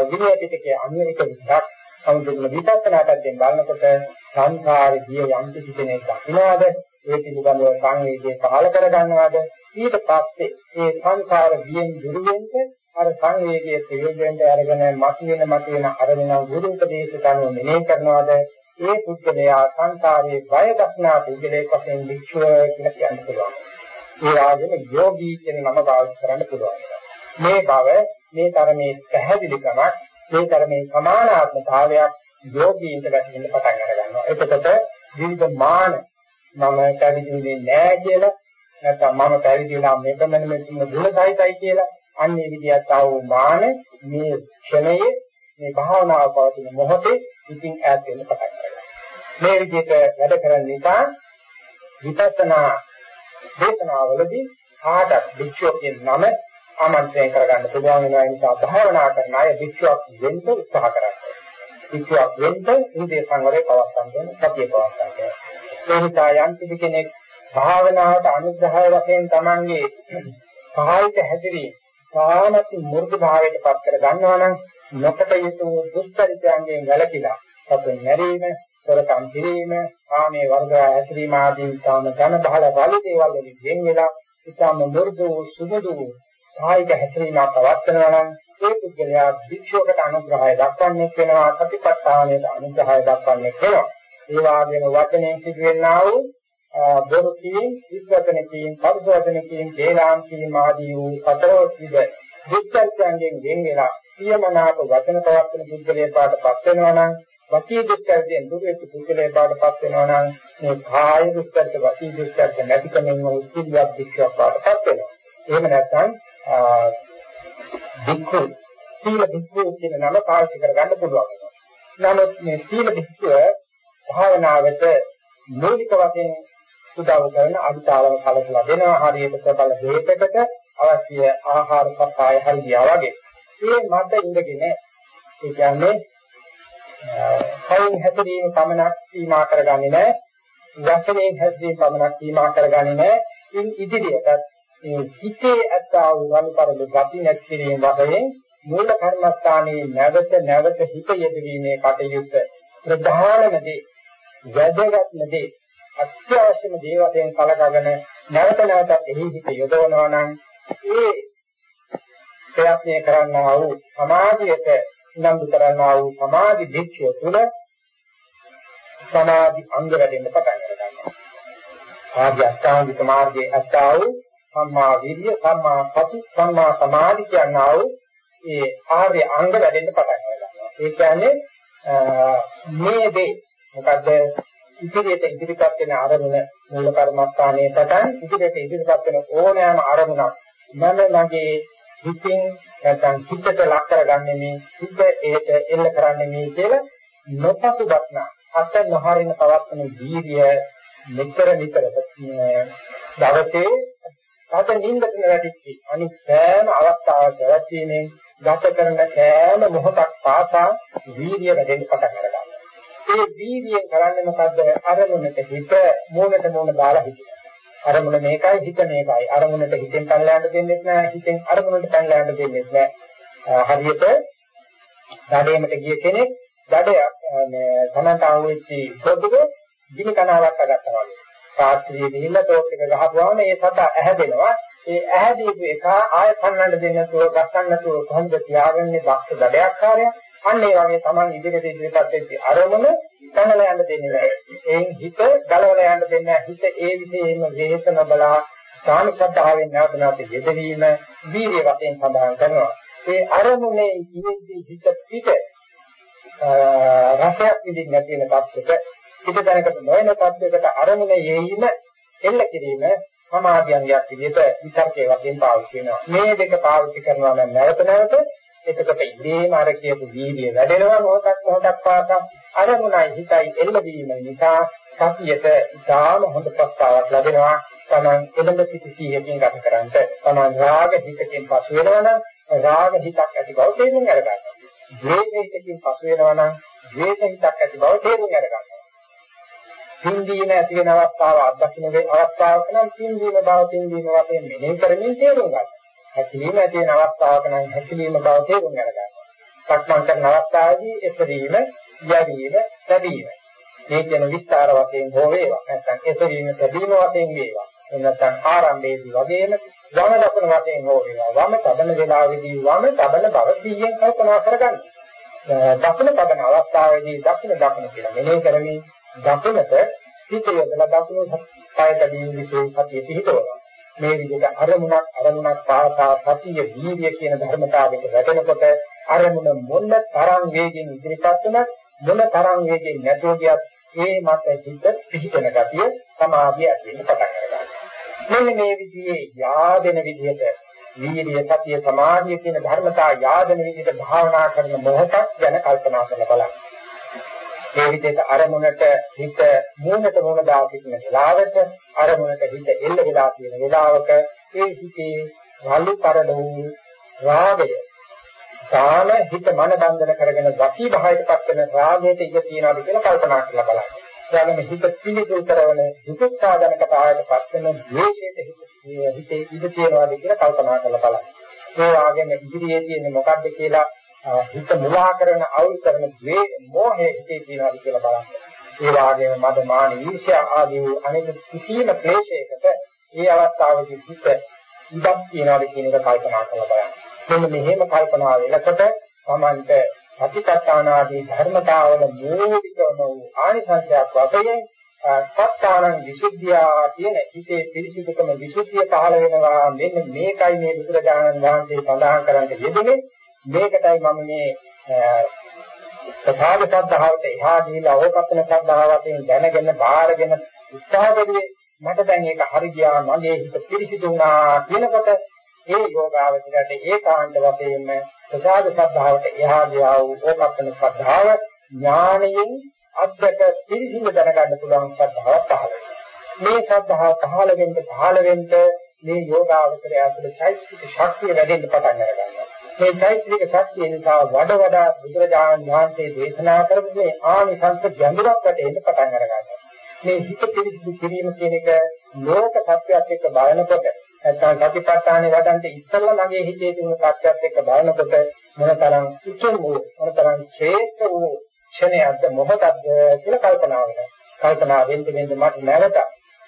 විනය පිටකයේ අනිත් එක විදිහක් සමුදුන විපස්සනා පැත්තෙන් බලනකොට සංඛාරේ ගිය යම් කිසි කෙනෙක් දකින්නවාද ඒ පිළිබඳව සංවේගය පහළ කර ගන්නවාද ඊට පස්සේ ඒ සංඛාර ගියෙන් දුරුවෙන්න අර සංවේගයේ ප්‍රයෝජනට අරගෙන මතුවෙන මතුවෙන අරගෙන ගුරු උපදේශ කරනව මෙනෙහි කරනවාද? ඒ පුද්ගලයා සංඛාරයේ බය දක්නා පුද්ගලයෙක් වශයෙන් වික්ෂුව කියලා කියන්න පුළුවන්. ඒ වගේම යෝගී කියන නම භාවිත කරන්න පුළුවන්. මේ බව මේ තරමේ පැහැදිලිකමක් මේ තරමේ සමානාත්මතාවයක් යෝගීන්ට වැටෙන්න පටන් අර ගන්නවා. එතකොට විවිධ මාන මම පැවිදිුනේ නෑ කියලා නැත්නම් මම පැවිදිලා මේකමන මෙතුම දුරසයිතයි කියලා අන්නේ විදිහට ආව මාන මේ ක්ෂණයේ මේ භාවනාව පවතින මොහොතේ ඉතින් ඈත් වෙන්න පටන් ගන්නවා. මේ විදිහට වැඩ කරන නිසා විපස්සනා දේශනාවලදී කාටත් වික්ෂෝපයේ නම ආමන්ත්‍රණය කරගන්න පුළුවන් වෙනවා ඒ නිසා භාවනා කරන අය වික්ෂෝප වෙන්න උත්සාහ කරන්නේ. වික්ෂෝප වෙන්න ඉන්දිය සංවරේ පවත්වන්න සතිය පවත්වන්න. ඒ නිසා යම් කිසි කෙනෙක් භාවනාවට අනුග්‍රහය වශයෙන් Tamange සාහිත හැදිරීම සාමති මුර්ධ භාවයට පත් කර ගන්නවා නම් නොකට යුතු දුස්තරිතයන්ගෙන් වැළකීලා සතුන් මැරීම, සොරකම් කිරීම, ආමේ වර්ග හැසිරීම ආදී තාම ඝන බහල බලි දේවල් වලින් වෙන් වෙලා ඉතාම මුර්ධ වූ සුබදු කායික හැසිරීමක් පවත්වනවා නම් ඒ පුද්ගලයා භික්ෂුවකට අනුග්‍රහය දක්වන්නේ වෙනවා සතිපට්ඨානයට අනුග්‍රහය දක්වන්නේ වෙනවා. ඒ වගේම වචනයෙන් සිදුවෙනා වූ බොරු කීම්, විස්වචන කීම්, පරිසවචන කීම්, දේලාම් කීම් ආදී වූ සතරෝත්විද දුක්ඛයන්ගෙන් වෙන් වෙලා සියමනාප වචන පවත්වන පුද්ගලයා පාටපත් වෙනවා නම් වචී දුක්ඛයෙන් දුර වෙච්ච පුද්ගලයා පාටපත් වෙනවා නම් මේ කාය දුක්ඛයට වචී දුක්ඛයට නැතිකමෙන් උත්සිලියක් දුක්ඛයක් පාටපත් වෙනවා. එහෙම නැත්නම් භික්ඛු සීල භික්ඛු කියන නම පාවිච්චි කරගන්න පුළුවන්. නමුත් මේ සීල භික්ඛුව භාවනාවට මූලික වශයෙන් උදව් කරන අභිතාවන කලකලා දෙනවා හරියට ප්‍රබල හේතකට අවශ්‍ය ආහාර සප්පාය හරියා වගේ. මේ මත ඉඳගෙන ඒ කියන්නේ කයින් හැදීම පමණක් සීමා කරගන්නේ නැහැ. වචනයෙන් හැදීම පමණක් සීමා කරගන්නේ නැහැ. ඉන් ඉදිරියටත් මේ හිතේ ඇත්තා වූ වනුපරද ගති නැති කිරීම වශයෙන් මූල කර්මස්ථානයේ නැවත නැවත හිත යෙදවීමේ කටයුත්ත ප්‍රධානම දේ වැදගත්ම දේ අත්‍යවශ්‍යම දේ වශයෙන් කලකගෙන නැවත නැවත එහි හිත යොදවනවා නම් ඒ ප්‍රයත්නය කරන්නා වූ සමාධියට උනන්දු කරන්නා වූ සමාධි දික්ෂය තුළ සමාධි අංග වැඩෙන්න පටන් ගන්නවා. ආදී අෂ්ටාංගික මාර්ගයේ අත්තා වූ සම්මා විරිය, සම්මා සති, සම්මා සමාධි කියනා වූ ඒ ආර්ය අංග වැඩෙන්න පටන් ගන්නවා. ඒ කියන්නේ මේ දේ මොකද ඉදිරියට ඉදිරිපත් වෙන අරමුණ මූල කර්මස්ථානයේ පටන් ඉදිරියට ඉදිරිපත් වෙන ඕනෑම අරමුණක් මම මගේ හිතින් නැත්නම් හිතට ලක් කරගන්නේ මේ හිත ඒට එල්ල කරන්නේ මේ කියලා නොපසු දක්නා අත නොහරින පවත්වන වීර්ය මෙතර නිතර දවසේ අත නින්දට වැටිච්චි අනිත් සෑම අවස්ථාවක වැටීමෙන් ගත කරන සෑම මොහොතක් පාසා වීර්ය වැඩෙන්න පටන් ගන්නවා. ඒ වීර්යයෙන් කරන්නේ මොකද්ද? අරමුණට හිත මූණට මූණ දාලා හිතනවා. අරමුණ මේකයි හිත මේකයි. අරමුණට හිතෙන් පැනලා යන්න දෙන්නේ නැහැ. හිතෙන් අරමුණට පැනලා යන්න දෙන්නේ නැහැ. හරියට දඩේමට ගිය කෙනෙක් දඩයක් මේ තමන්ට ආවෙච්චි පොදුක ගිනි කනාවක් අගත්තා වගේ. රාත්‍රියේ ගිහිල්ලා තෝක් එක ගහපුවාම ඒ සතා ඇහැදෙනවා. ඒ ඇහැදීපු එක ආය පන්නන්න දෙන්නේ නැතුව ගස්සන්න නැතුව කොහොමද තියාගන්නේ දක්ෂ දඩයක්කාරය. අන්න ඒ වගේ Taman ඉදිරියට ඉදිරියපත් වෙච්ච අරමුණ තනල යන්න දෙන්නේ නැහැ. එයින් හිත ගලවලා යන්න දෙන්නේ නැහැ. හිත ඒ විදිහේම වේස නොබලා සානුසද්ධාවෙන් නැවත නැවත යෙදවීම වීර්ය වශයෙන් සඳහන් කරනවා. ඒ අරමුණේ ඉන්නේ හිත පිට රසයක් විඳින්න නැති වෙන තත්ත්වයක පිටතනකට නොවන තත්ත්වයකට අරමුණ යෙීම එල්ල කිරීම සමාධියංගයක් විදිහට විතර්කයේ වශයෙන් පාවිච්චි වෙනවා. මේ දෙක පාවිච්චි කරනවා නම් නැවත නැවත එතකොට ඉදීම අර කියපු වීර්ය වැඩෙනවා මොහොතක් මොහොතක් පාසා අරමුණයි හිතයි එල්ලවීම නිසා සතියට ඉතාම හොඳ ප්‍රස්තාවක් ලැබෙනවා. තමන් එළඹ සිටි සිහියකින් ගත කරන්ට තමන් රාග හිතකින් පසු වෙනවනම් රාග හිතක් ඇති බව තේරුම් අරගන්න. ද්වේෂ හිතකින් පසු වෙනවනම් ද්වේෂ හිතක් ඇති බව තේරුම් අරගන්න. පින්දීම ඇති වෙන අවස්ථාව අත්දකින්න වේ අවස්ථාවක නම් පින්දීම බව පින්දීම වශයෙන් මෙනෙහි කරමින් තේරුම් ගන්න. හැකිලිම ඇති වෙන අවස්ථාවක නම් හැකිලිම බව තේරුම් ගන්න. සක්මන් කරන අවස්ථාවේදී එසවීම, යැවීම, තැබීම. මේ කියන විස්තර වශයෙන් හෝ වේවා. නැත්නම් එසවීම, තැබීම වශයෙන් වේවා. එන්නත්නම් ආරම්භයේදී වගේම වම දකුණ වශයෙන් හෝ වේවා. වම තබන වේලාවේදී වම තබන බව සිහියෙන් කල්පනා කරගන්න. දකුණ තබන අවස්ථාවේදී දකුණ දකුණ කියලා මෙනෙහි කරමින් දකුණට හිත යොදලා දකුණු පායට දීන විශේෂ සතිය පිහිටවනවා. මේ විදිහට අරමුණක් අරමුණක් පාසා සතිය දීර්ය කියන ධර්මතාවයක වැටෙනකොට අරමුණ මොන තරම් වේගෙන් ඉදිරිපත් වුණත් මොන තරම් වේගෙන් නැතුව ගියත් ඒ මත හිත පිහිටන ගතිය සමාධිය ඇති වෙන්න පටන් ගන්නවා. මෙන්න මේ විදිහේ yaadena විදිහට වීර්ය සතිය සමාධිය කියන ධර්මතා yaadena විදිහට භාවනා කරන මොහොතක් ගැන කල්පනා කරලා බලන්න. මේ විදිහට අරමුණට හිත මූණට මූණ දා සිටින වෙලාවට අරමුණට හිත එල්ල වෙලා තියෙන වෙලාවක ඒ හිතේ රළු පරණ වූ රාගය තාම හිත මන බන්ධන කරගෙන වසී භාවයටපත් වෙන රාගයට ඉඳ තියනවාද කියලා කල්පනා කරලා බලන්න. ඊළඟ හිත පිළිතුරු කරන දුක්ඛාදනක භාවයටපත් වෙන ද්වේෂයට හිතේ ඉඳ තියනවාද කියලා කල්පනා කරලා බලන්න. ඒ වගේම ඉදිරියේ තියෙන්නේ මොකක්ද කියලා හිත මුලා කරන අවුල් කරන ද්වේ මොහේ හිතේ තියෙනවාද කියලා බලන්න. ඒ වගේම මද මාන ඊර්ෂ්‍යා ආදී අනෙක් කිසියම් ක්ලේශයකට මේ අවස්ථාවේදී හිත ඉඩක් තියනවාද කියන එක කල්පනා කරලා බලන්න. මෙන්න මෙහෙම කල්පනා වෙනකොට Tamante සතිපට්ඨානාදී ධර්මතාවල මූලිකම වූ ආනිසංසයක් වශයෙන් සත්‍යානං විසුද්ධිය කියන හිතේ පිරිසිදුකම විසුද්ධිය පහළ වෙනවා මෙන්න මේකයි මේ බුදුරජාණන් වහන්සේ සඳහන් කරන්නේ යෙදුනේ මේකටයි මම මේ සාධ සද්ධාවට එහා ගිහිලා ඕකප්පන සද්ධාවයෙන් දැනගෙන බාරගෙන උත්සාහකදී මට දැන් ඒක හරි ගියා මගේ හිත පිරිසිදු වුණා කියනකොට ඒ යෝගාවචරයට ඒකාන්ත වශයෙන්ම සාධ සද්ධාවට එහා ගියා වූ ඕකප්පන සද්ධාව ඥානයෙන් අද්දක පිරිසිදු දැනගන්න පුළුවන් සද්ධාවක් පහළ වෙනවා. මේ සද්ධාව පහළ වෙන්න පහළ වෙන්න මේ යෝගාවචරය ඇතුළේ චෛතසික ශක්තිය වැඩෙන්න පටන් ගන්නවා. මේ චෛතසික ශක්තිය නිසා වඩ වඩා බුදුරජාණන් වහන්සේ දේශනා කරපු මේ ආනිසංස ගැඹුරක් වැටෙන්න පටන් ගන්නවා. මේ හිත පිළිසිදු කිරීම කියන එක ලෝක සත්‍යයක් එක්ක බලනකොට නැත්නම් සතිපට්ඨානේ වඩන්ට ඉස්සෙල්ලා මගේ හිතේ තියෙන සත්‍යයක් එක්ක බලනකොට මොනතරම් උතුම් වූ මොනතරම් ශ්‍රේෂ්ඨ වූ ක්ෂණයක්ද මොහොතක්ද කියලා කල්පනා වෙනවා. කල්පනා වෙන්න වෙන්න මට නැවත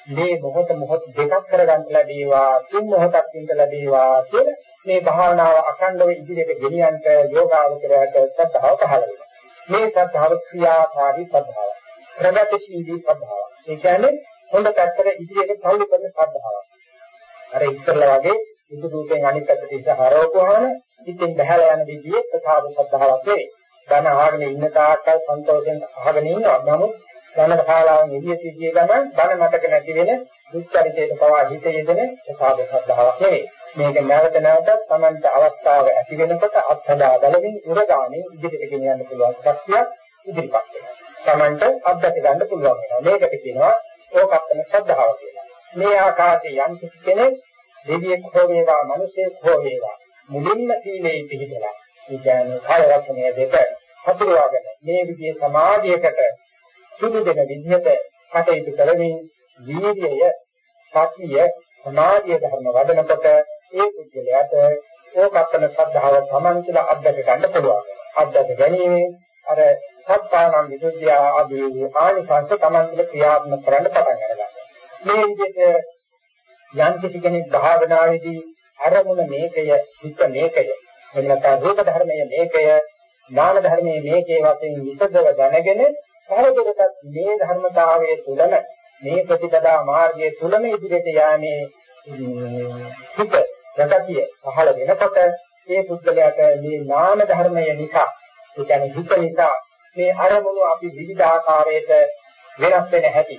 මේ මොහොත මොහොත දෙකක් කරගන්න ලැබේවා, තුන් මොහොතක් ඉඳ ලැබේවා කියලා මේ භාවනාව අඛණ්ඩව ඉදිරියට ගෙනියන්න යෝගාවචරයට සද්ධාව පහළ වෙනවා. මේ සද්ධාව ක්‍රියාකාරී සද්ධාව. ප්‍රගතිශීලී සද්ධාව. ඒ කියන්නේ හොඳ පැත්තට ඉදිරියට තල්ලු කරන සද්ධාවක්. අර ඉස්සෙල්ලා වගේ ඉදු රූපෙන් අනිත් පැත්තට ඉස්ස හරවපුවාම ඉතින් බහැලා යන විදිහේ ප්‍රසාද සද්ධාවක් වේ. ධන අහගෙන ඉන්න තාක්කල් සන්තෝෂෙන් අහගෙන ඉන්නවා. නමුත් ධන කාලාවෙන් එළිය සිටිය ගමන් ධන මතක නැති වෙන දුක්චරිතයට පවා හිත යෙදෙන ප්‍රසාද සද්ධාවක් නෙවෙයි. මේක නැවත නැවතත් Tamanta අවස්ථාව ඇති වෙනකොට අත්හදා බලමින් උරගාමින් ඉදිරියට ගෙන යන්න පුළුවන් ශක්තියක් ඉදිරිපත් වෙනවා. Tamanta අත්දැක ගන්න පුළුවන් වෙනවා. මේකට කියනවා ඕකප්පන ශ්‍රද්ධාව කියලා. මේ ආකාරයේ යම් කෙනෙක් දෙවියෙක් හෝ වේවා මිනිසෙක් හෝ වේවා මුලින්ම සීලේ පිළිදලා ඒ කියන්නේ කාය රක්ෂණය දෙක හසුරවාගෙන මේ විදිහේ සමාධියකට සුදු දෙන විදිහට කටයුතු කරමින් වීර්යය සතිය සමාධිය ධර්ම වඩනකොට ඒ පුද්ගලයාට ඕකප්පන ශ්‍රද්ධාව සමන් කියලා අත්දැක ගන්න පුළුවන්. අත්දැක ගැනීම අර සත්‍යානම් විදුද්ධිය ආදී වූ ආනිසංස Taman තුළ ක්‍රියාත්මක කරන්න පටන් ගන්නවා. මේ විදිහට යම් කිසි කෙනෙක් භාවනාවේදී අරමුණ මේකය, හිත මේකය, එන්නත රූප ධර්මයේ මේකය, ඥාන ධර්මයේ මේකේ වශයෙන් විසදව දැනගෙන සාරදකත් මේ ධර්මතාවයේ තුලම මේ ප්‍රතිපදා මාර්ගයේ තුලම ඉදිරියට යෑමේ හිත රකතිය පහළ වෙනකොට ඒ පුද්ගලයාට මේ නාම ධර්මය නිසා ඒ කියන්නේ හිත නිසා මේ අරමුණු අපි විවිධ ආකාරයකට වෙනස් වෙන හැටි.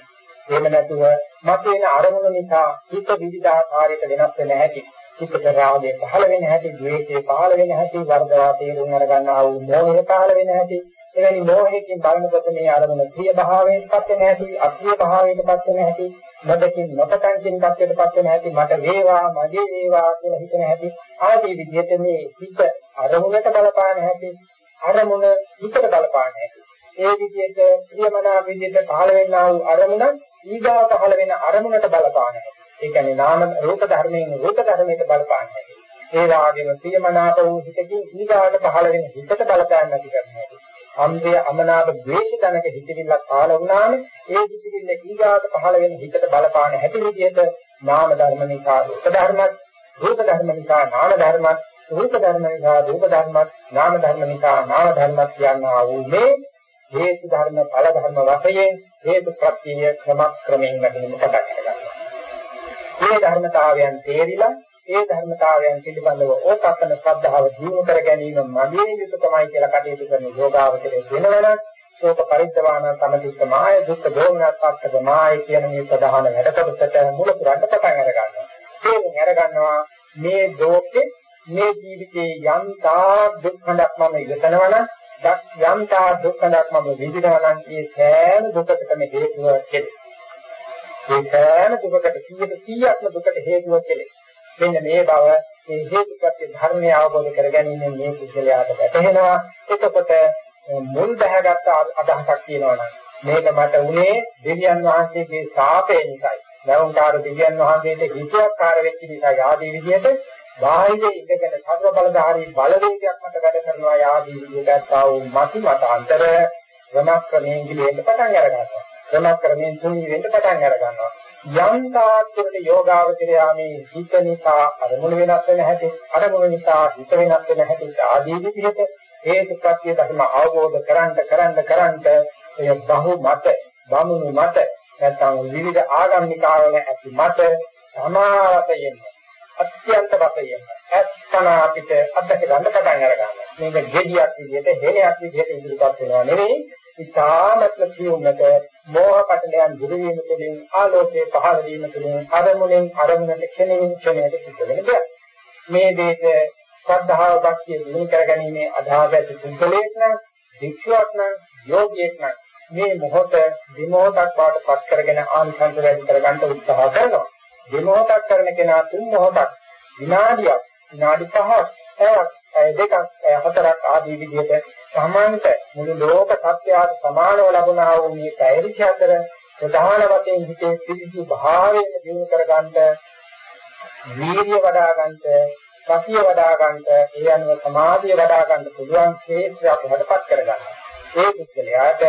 එහෙම නැතුව මතේන අරමුණු නිසා හිත විවිධ ආකාරයකට වෙනස් වෙන හැටි. හිතේ රාගය පහළ වෙන හැටි, ද්වේෂය පහළ වෙන හැටි, වර්ධවා තේරුම් අරගන්නා වූ මෝහය පහළ වෙන හැටි. එවැනි මෝහයෙන් බලනකොට මේ අරමුණ ප්‍රිය භාවයටපත් වෙන හැටි, අප්‍රිය භාවයටපත් වෙන හැටි, මදකින් නොපතන්කින් පැත්තටපත් වෙන හැටි, මට වේවා, මගේ වේවා කියලා හිතන හැටි. ආදී විදිහට මේ හිත අරමුණට බලපාන හැටි, අරමුණ හිතට බලපාන හැටි. ඒ විදිහට ප්‍රියමනා විදිහට පහළ වෙනා වූ අරමුණ ඊගා පහළ වෙන අරමුණට බලපාන හැටි. ඒ කියන්නේ නාම රූප ධර්මයෙන් රූප ධර්මයට බලපාන හැටි. ඒ වාගේම ප්‍රියමනාප වූ හිතකින් ඊගාට පහළ වෙන හිතට බලපෑම් නැති කරන හැටි. අන්දය අමනාප ද්වේෂ ධනක හිතවිල්ලක් පහළ වුණාම ඒ හිතවිල්ල ඊගාට පහළ වෙන හිතට බලපාන හැටි විදිහට නාම ධර්ම නිසා රූප ධර්මත් රූප ධර්ම නිසා නාම ධර්මත් රූප ධර්ම නිසා රූප ධර්මත් නාම ධර්ම නිසා නාම ධර්මත් කියනවා වූ මේ හේතු ධර්ම ඵල ධර්ම වශයෙන් හේතු ප්‍රත්‍යය ක්‍රම ක්‍රමයෙන් වැඩිම පටන් ගන්නවා. මේ ධර්මතාවයන් තේරිලා ඒ ධර්මතාවයන් පිළිබඳව ඕකප්පන ශ්‍රද්ධාව දිනු කර ගැනීම මගේ යුතුයකමයි කියලා කටයුතු කරන යෝගාවචරයේ වෙනවනම් ශෝක පරිද්දවාන සමදිස්සමාය දුක්ඛ දෝමනස්සක්කමාය කියන මේ ප්‍රධාන වැඩ කොටසට මුල පුරන්න පටන් අර ගන්නවා. තේරුම් අර ගන්නවා මේ දෝකේ මේ ජීවිතේ යම්තා දුක්ඛයක් මම ඉවසනවා නම් යම්තා දුක්ඛයක් මම විඳිනවා නම් ඒ සෑම දුකකටම හේතුව කෙලෙස්. ඒ සෑම දුකකට 100%ක්ම දුකට හේතුව කෙලෙස්. මෙන්න මේ බව මේ හේතුපත්‍ය ධර්මය අවබෝධ කරගැනීමෙන් මේ කුසලයට වැටහෙනවා. එතකොට මුල් බහගත් අදහසක් තියෙනවා මේක මට උනේ දෙවියන් වහන්සේගේ ශාපය නිසායි. නවුන්කාර දෙවියන් වහන්සේට හිතුවක්කාර වෙච්ච නිසා ආදී විදිහට බාහිර ඉඳගෙන සර්ව බලධාරී බලවේගයක් මත වැඩ කරනවා ආදී විදිහට ආව මති මතාන්තර ක්‍රමක්‍රමයෙන් ගිලෙන්න පටන් අර ගන්නවා. ක්‍රමක්‍රමයෙන් තුනී වෙන්න පටන් අර ගන්නවා. යම් තාක්ෂණයේ යෝගාවචරයා මේ හිත නිසා අරමුණු වෙනස් වෙන හැටි අරමුණු නිසා හිත වෙනස් වෙන හැටි ආදී විදිහට හේතු ප්‍රත්‍ය ධර්ම අවබෝධ කරන්ට කරන්ට කරන්ට එය බහු මත බමුණු මත නැත්නම් විවිධ ආගම්නිකාවල ඇති මත සමාවතයෙන් අත්‍යන්ත වශයෙන් අස්පන අපිට අත්දැක ගන්න පටන් අරගන්නවා මේක ගෙඩියක් විදිහට හෙලයක් විදිහට ඉදිරිපත් වෙනවා නෙවෙයි ඉතාමත්ම සියුම්කට මෝහ පටලයන් දුරු වීම තුළින් ආලෝකයේ පහළ වීම තුළින් අරමුණෙන් අරමුණට කෙනෙමින් කෙනෙකුට සිද්ධ වෙන දෙයක්. මේ දෙයට ශ්‍රද්ධාව භක්තිය දිනු කරගැනීමේ අදහස ඇති පුද්ගලයෙක් නම්, භික්ෂුවක් නම්, යෝගියෙක් නම් මේ මොහොත විමෝහයක් බවට පත් කරගෙන ආනිසංස වැඩි කරගන්න උත්සාහ කරනවා. විමෝහයක් කරන කෙනා තුන් මොහොතක් විනාඩියක්, විනාඩි 5ක්, පැයක්, දෙකක්, හතරක් ආදී විදිහට සමානට මුළු ලෝක සත්‍යයට සමානව ලැබුණා වූ මේ පැයරිච අතර ප්‍රධාන වශයෙන් හිතේ පිළිසු භාවයෙන් දිනු කරගන්න වීර්ය වඩා ගන්නට සතිය වඩා ගන්නට ඒ අනුව සමාධිය වඩා ගන්න පුළුවන් ක්ෂේත්‍රයක් හදපත් කරගන්න. ඒ පුද්ගලයාට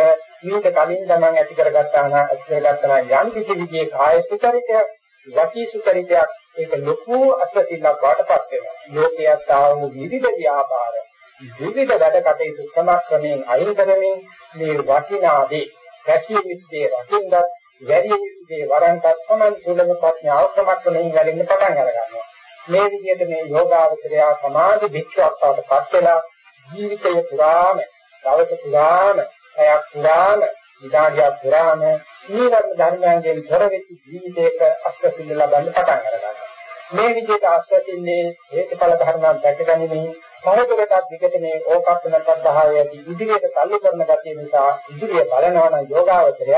මේක කලින් තමන් ඇති කරගත්තා නම් ඇති කරගත්තා නම් යම් කිසි විදිහේ කාය සුචරිතයක් වචී සුචරිතයක් ඒක ලොකු අසතිලක් වඩපත් වෙනවා. ලෝකයට ආව විවිධ ව්‍යාපාර විවිධ වැඩ කටයුතු ක්‍රමක්‍රමයෙන් අයින් කරමින් මේ වටිනාදී රැකිය යුත්තේ රකින්නත් වැඩි යුත්තේ වරන්ටත් සමන් තුලම ප්‍රඥාව ක්‍රමක්‍රමයෙන් වැඩෙන්න පටන් අරගන්නවා. මේ විදිහට මේ යෝගාවචරය සමාධි භික්ෂුවක් බවට පත් වෙලා ජීවිතය පුරාම, දවස පුරාම, පැයක් පුරාම, විනාඩියක් පුරාම නිවර්ණ ධර්මයන්ගෙන් තොර වෙච්ච ජීවිතයක අස්වැසිල්ල ලබන්න පටන් අරගන්නවා. මේ විදිහට අස්වැසිල්ලේ හේතුඵල ධර්මයන් දැකගනිමින් තවදුරටත් විකට මේ ඕකප්පන සද්ධාවය ඇති ඉදිරියට තල්ලු කරන ගැතිය නිසා ඉදිරිය බලනවා නම් යෝගාවචරය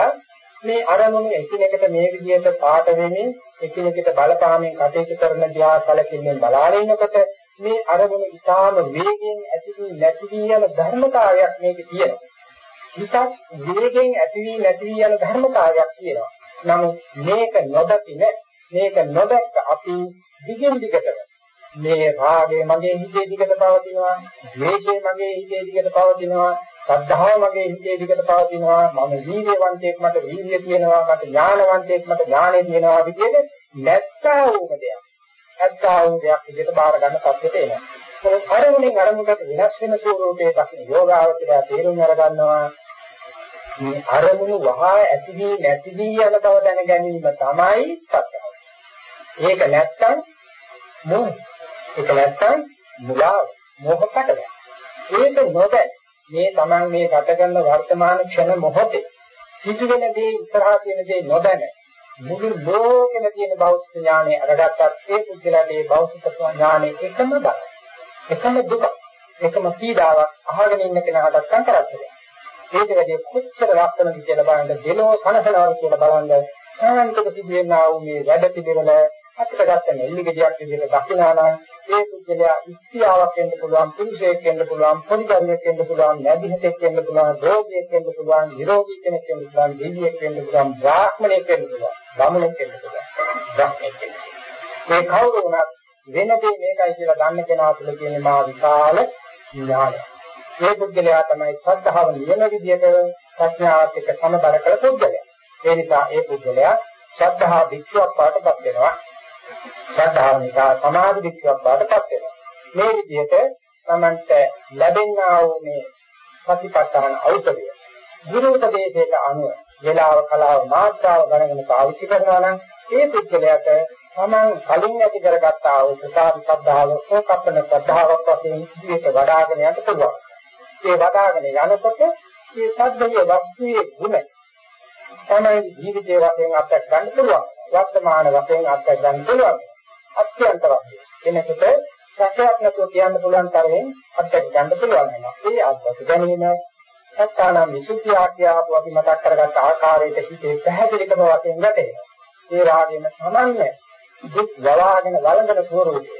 මේ අරමුණු එකිනෙකට මේ විදිහට පාට වෙමින් එකිනෙකට බලපාමින් කටයුතු කරන දිහා සැලකිල්ලෙන් බලාගෙන ඉන්නකොට මේ අරමුණු ඉතාම වේගයෙන් ඇති වී නැති වී යන ධර්මතාවයක් මේකේ තියෙනවා. හිතක් වේගයෙන් ඇති වී නැති වී යන ධර්මතාවයක් තියෙනවා. නමුත් මේක නොදකින මේක නොදැක්ක අපි දිගින් දිගටම මේ රාගය මගේ හිතේ දිගට පවතිනවා, ද්වේෂය මගේ හිතේ දිගට පවතිනවා, ශ්‍රද්ධාව මගේ හිතේ දිගට පවතිනවා, මම වීර්යවන්තයෙක් මට වීර්යය තියෙනවා, මට ඥානවන්තයෙක් මට ඥානය තියෙනවා විදිහට නැත්තා වූම දෙයක්. නැත්තා වූ දෙයක් විදිහට බාර ගන්න පස්සට එනවා. ඒ අරමුණෙන් අරමුණට වෙනස් වෙන ස්වරූපයේ දකින්න යෝගාවචරය තේරුම් අරගන්නවා මේ අරමුණු වහා ඇති වී නැති වී යන බව දැන ගැනීම තමයි සත්‍යය. ඒක නැත්තම් මොහොත ඒක නැත්තම් මුලාව මොහොතකට. ඒක නොදැ මේ Taman මේ ගත කරන වර්තමාන ක්ෂණ මොහොතේ සිදුවෙන දේ ඉස්සරහා තියෙන දේ නොදැන මුළු ලෝකෙම තියෙන භෞතික ඥානය අරගත්තත් ඒ පුද්ගලයාගේ භෞතික ඥානය එකම බව. එකම දුක. එකම පීඩාවක් අහගෙන ඉන්න කෙනාට සංකරන්නේ. ඒක වැඩි කොච්චර ලක්ෂණ විදියට බලන්න දෙලෝ සනසනවා කියලා බලන්න සාන්තික සිදුවෙනා වූ මේ වැඩ පිළිවෙල අපිට ගන්න නෙල්ලි ගෙඩියක් විදියට දකිනා නම් ඒ පුද්ගලයා ඉස්තියාවක් වෙන්න පුළුවන්, පුරුෂයෙක් වෙන්න පුළුවන්, පොඩිදරුවෙක් වෙන්න පුළුවන්, නැදිහෙතෙක් වෙන්න පුළුවන්, රෝගියෙක් වෙන්න පුළුවන්, නිරෝගී කෙනෙක් වෙන්න පුළුවන්, දෙවියෙක් වෙන්න පුළුවන්, බ්‍රාහ්මණයෙක් වෙන්න පුළුවන්, බමුණෙක් වෙන්න පුළුවන්, බ්‍රහ්මෙක් වෙන්න පුළුවන්. මේ කවුරු වුණත් වෙන දේ මේකයි කියලා දන්න කෙනා තුළ තියෙන මා විශාල ඥානය. මේ පුද්ගලයා තමයි ශ්‍රද්ධාව නියම විදියට ප්‍රඥාවත් එක්ක සමබර කළ පුද්ගලයා. ඒ නිසා ඒ පුද්ගලයා ශ්‍රද්ධා භික්ෂුවක් පාටපත් වෙනවා. ශ්‍රද්ධාව නිසා සමාධි වික්ෂයක් බාටපත් වෙනවා. මේ විදිහට තමන්ට ලැබෙනා වූ මේ ප්‍රතිපත්තහන ඖෂධය ගුරු උපදේශයට අනුව වේලාව කලාව මාත්‍රාව ගණගෙන පාවිච්චි කරනවා නම් ඒ පුද්ගලයාට තමන් කලින් ඇති කරගත්තා වූ සුඛාවි ශ්‍රද්ධාව ඕකප්පන ශ්‍රද්ධාවක් වශයෙන් ඉදිරියට වඩාගෙන යන්න පුළුවන්. ඒ වඩාගෙන යනකොට මේ සද්දයේ වස්තුවේ ගුණ තමයි ජීවිතයේ වශයෙන් අත්දැක ගන්න පුළුවන්. වර්තමාන වශයෙන් අත්දැක ගන්න පුළුවන්. අත්‍යන්ත වශයෙන් කෙනෙකුට සැකයක් නැතුව කියන්න පුළුවන් තරමින් අත්දැක ගන්න පුළුවන් වෙනවා. ඒ අත්දැක ගැනීම සත්‍යානම් විසුද්ධිය ආඛ්‍යාව අපි මතක් කරගත්ත ආකාරයට හිතේ පැහැදිලිකම වශයෙන් ගැටෙනවා. ඒ රාගයෙන් සමන්නේ දුක් වලාගෙන වළඳන ස්වරූපය.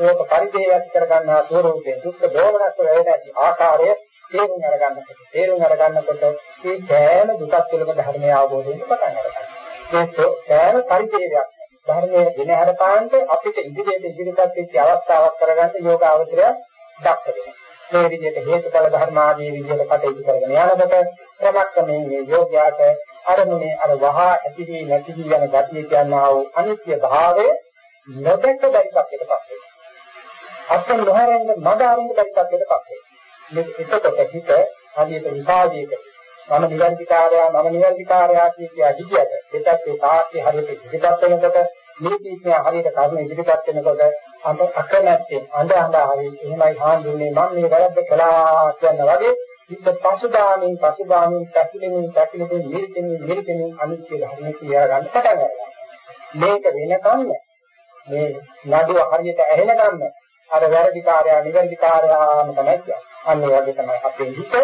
ඒක පරිදේයත් කරගන්නා ස්වරූපය. දුක් දෝමනස් වේදනාති ආකාරය තේරුම් අරගන්නකොට තේරුම් අරගන්නකොට මේ සෑම දුකක් තුළම ධර්මය අවබෝධ වෙන්න පටන් ගන්නවා. මේ සෑම පරිදේයයක් ධර්මයේ දින හරපාන්ට අපිට ඉදිරියට ඉදිරියට වෙච්ච අවස්ථාවක් කරගන්න යෝග අවතරය දක්ක වෙනවා. මේ විදිහට හේතුඵල ධර්ම ආදී විදිහට කටයුතු කරගෙන යනකොට ක්‍රමක්‍රමයෙන් මේ යෝග්‍යයට අරමුණේ අර වහා ඇති වී නැති වී යන ගතිය කියනවා වූ අනිත්‍ය භාවය නොදැක බැරි කප්පයටපත් වෙනවා. අත්ෙන් නොහැරෙන්න මඟ අරින්න බැරි කප්පයටපත් වෙනවා. මේ එතකොට හිත හරියට විපාදයක මම නිවර්තිකාරයා මම නිවර්තිකාරයා කියලා හිතියට දෙපැත්තේ තාක්ෂි හරියට ඉදිරිපත් වෙනකොට මේ කීපය හරියට කර්ම ඉදිරිපත් වෙනකොට අඳ අකමැත්තෙන් අඳ අඳ හරි එහෙමයි හාන්දුනේ මම මේ වැරද්ද කළා කියන වගේ හිත පසුදාමින් පසුදාමින් පැකිලෙමින් පැකිලෙමින් නිර්තෙමින් නිර්තෙමින් අනිත්‍ය ධර්ම කියලා ගන්න පටන් ගන්නවා. මේක වෙනකන් මේ නඩුව හරියට ඇහෙනකම් අර වැරදිකාරයා නිවැරදිකාරයාම තමයි කියන්නේ. අන්න ඒ වගේ තමයි අපේ හිත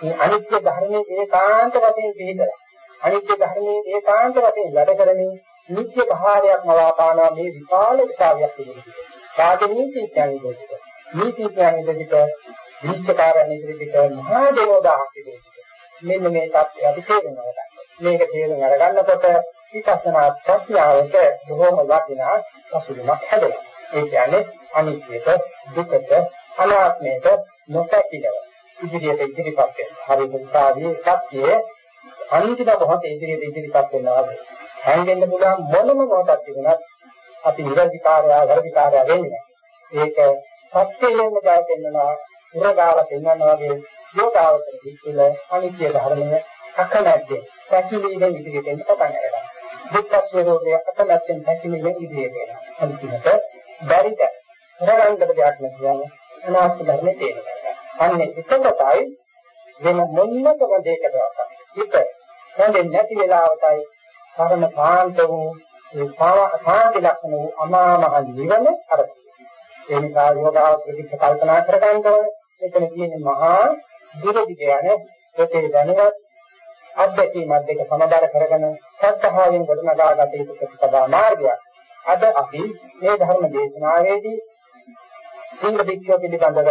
මේ අනිත්‍ය ධර්මයේ ඒකාන්ත වශයෙන් පිළිදලා අනිත්‍ය ධර්මයේ ඒකාන්ත වශයෙන් වැඩ කරමින් නිත්‍ය භාවයක් මවාපානා මේ විශාල උත්සාහයක් තිබෙනවා. රාජනීති කියන්නේ දෙක. නීති කියන්නේ දෙක. විනිශ්චයකාරයන් ඉදිරියට මහා දේවදාහක් තිබෙනවා. මෙන්න මේ தත්ත්වය අපි තේරුම් ගන්න. මේක තේරුම් අරගන්නකොට විපස්සනා ප්‍රඥාවට බොහොම වටිනා පසුබිමක් හැදෙනවා. ඒ කියන්නේ අනිත්‍යයට, දුකට, අනාත්මයට නොපැකිලව ඉදිරියට ඉදිරිපත් වෙන. හරි මුත්‍රාදී සත්‍යයේ අන්තිම මොහොතේ ඉදිරියට ඉදිරිපත් වෙනවා. හැංගෙන්න පුළුවන් මොනම මොහොතක් තිබුණත් අපි නිරදිකාරයා වර්ධිකාරයා වෙන්නේ. ඒක සත්‍යයෙන්ම ජය දෙන්නවා උරගාලා පෙන්වනවා වගේ යෝගාවතර දික්කල අනිත්‍ය ධර්මය අකමැත්තේ පැකිලීමෙන් ඉදිරියට එන්න පටන් ගන්නවා. දුක්ඛ ස්වરૂපය අකමැත්තෙන් පැකිලීමෙන් ඉදිරියට එනවා. අන්තිමට බැරිද හොරගන්නට දෙයක් නැතිවම අනාත්ම ධර්මයේ තේරෙනවා. අන්නේ එකකටයි වෙන මොන්නකම දෙයකටවත්. හිත හොඳින් නැති වෙලාවටයි පරම කාන්ත වූ ඒ සාන්ති ලක්ෂණ වූ අමා මහ නිවන අර ඒ නිසා යෝගාව ප්‍රතික්ෂ කල්පනා කරගන්න ඕනේ එතන තියෙන්නේ මහා දුරදිග යන ඒකේ දැනුවත් අධ්‍යක්ීමත් දෙක සමබර කරගෙන සත්‍යයෙන් ගොඩනගා ගත යුතු ප්‍රතිපදා මාර්ගය අද අපි මේ ධර්ම දේශනාවේදී සිංහ භික්ෂුව පිළිබඳව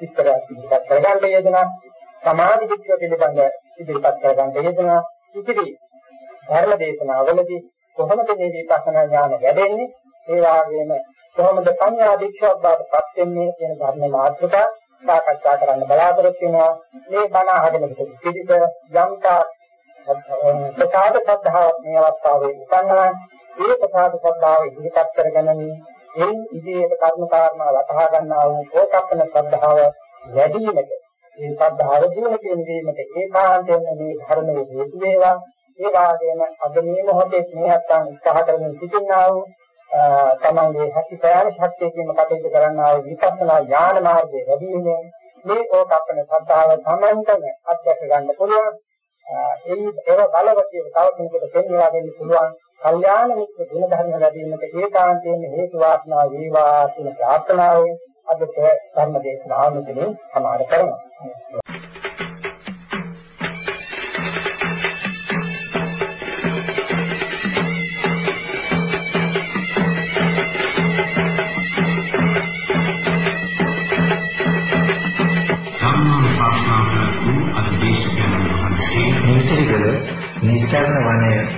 විස්තරයක් ඉදිරිපත් කරගන්න යෙදෙනා සමාධි භික්ෂුව පිළිබඳව ඉදිරිපත් කරගන්න යෙදෙනා ඉතිරි ධර්ම දේශනාවලදී කොහොමද මේ විපස්සනා ඥාන වැඩෙන්නේ? ඒ වගේම කොහොමද පඤ්ඤා දීක්ෂාවක් බාටපත් වෙන්නේ කියන ධර්ම මාතෘකා සාකච්ඡා කරන්න බලාපොරොත්තු වෙනවා. මේ බණ අහගෙන පිළිද යම්තා ප්‍රසාද සද්ධාවක් මේ අවස්ථාවේ උපන්නා. ඒ ප්‍රසාද සද්ධාව ඉදිරිපත් කරගනිමින් එයින් ඉදිරියට කර්ම කාරණා ලතහා ගන්නා වූ කෝකප්පන සද්ධාව වැඩි වීමට මේ සද්ධාව දිනු කිරීමට ඒකාන්තයෙන් මේ ධර්මයේ හේතු වේවා. ඒ වාගේම අද මේ මොහොතේ මේහත්යන් උත්සාහ කරමින් සිටිනා වූ තමන්ගේ හැකියාව ශක්තියකින් කටයුතු කරන්නා වූ විපස්සනා ඥාන මාර්ගයේ වැඩිමේ මේ ඕකප්පන සද්ධාව තමන්ටම අත්දැක ගන්න පුළුවන්. ඒ ඒව බලවතිය තව කෙනෙකුට පෙන්වලා දෙන්න පුළුවන්. කල්යාණ මිත්‍ර ගුණ ධර්ම ලැබීමට ඒකාන්තයෙන් හේතු වාසනා වේවා කියන ප්‍රාර්ථනාවෙන් අද ධර්ම දේශනාව මෙතනින් සමාප්ත කරනවා. මේකල නිස්සාරණ වනයේ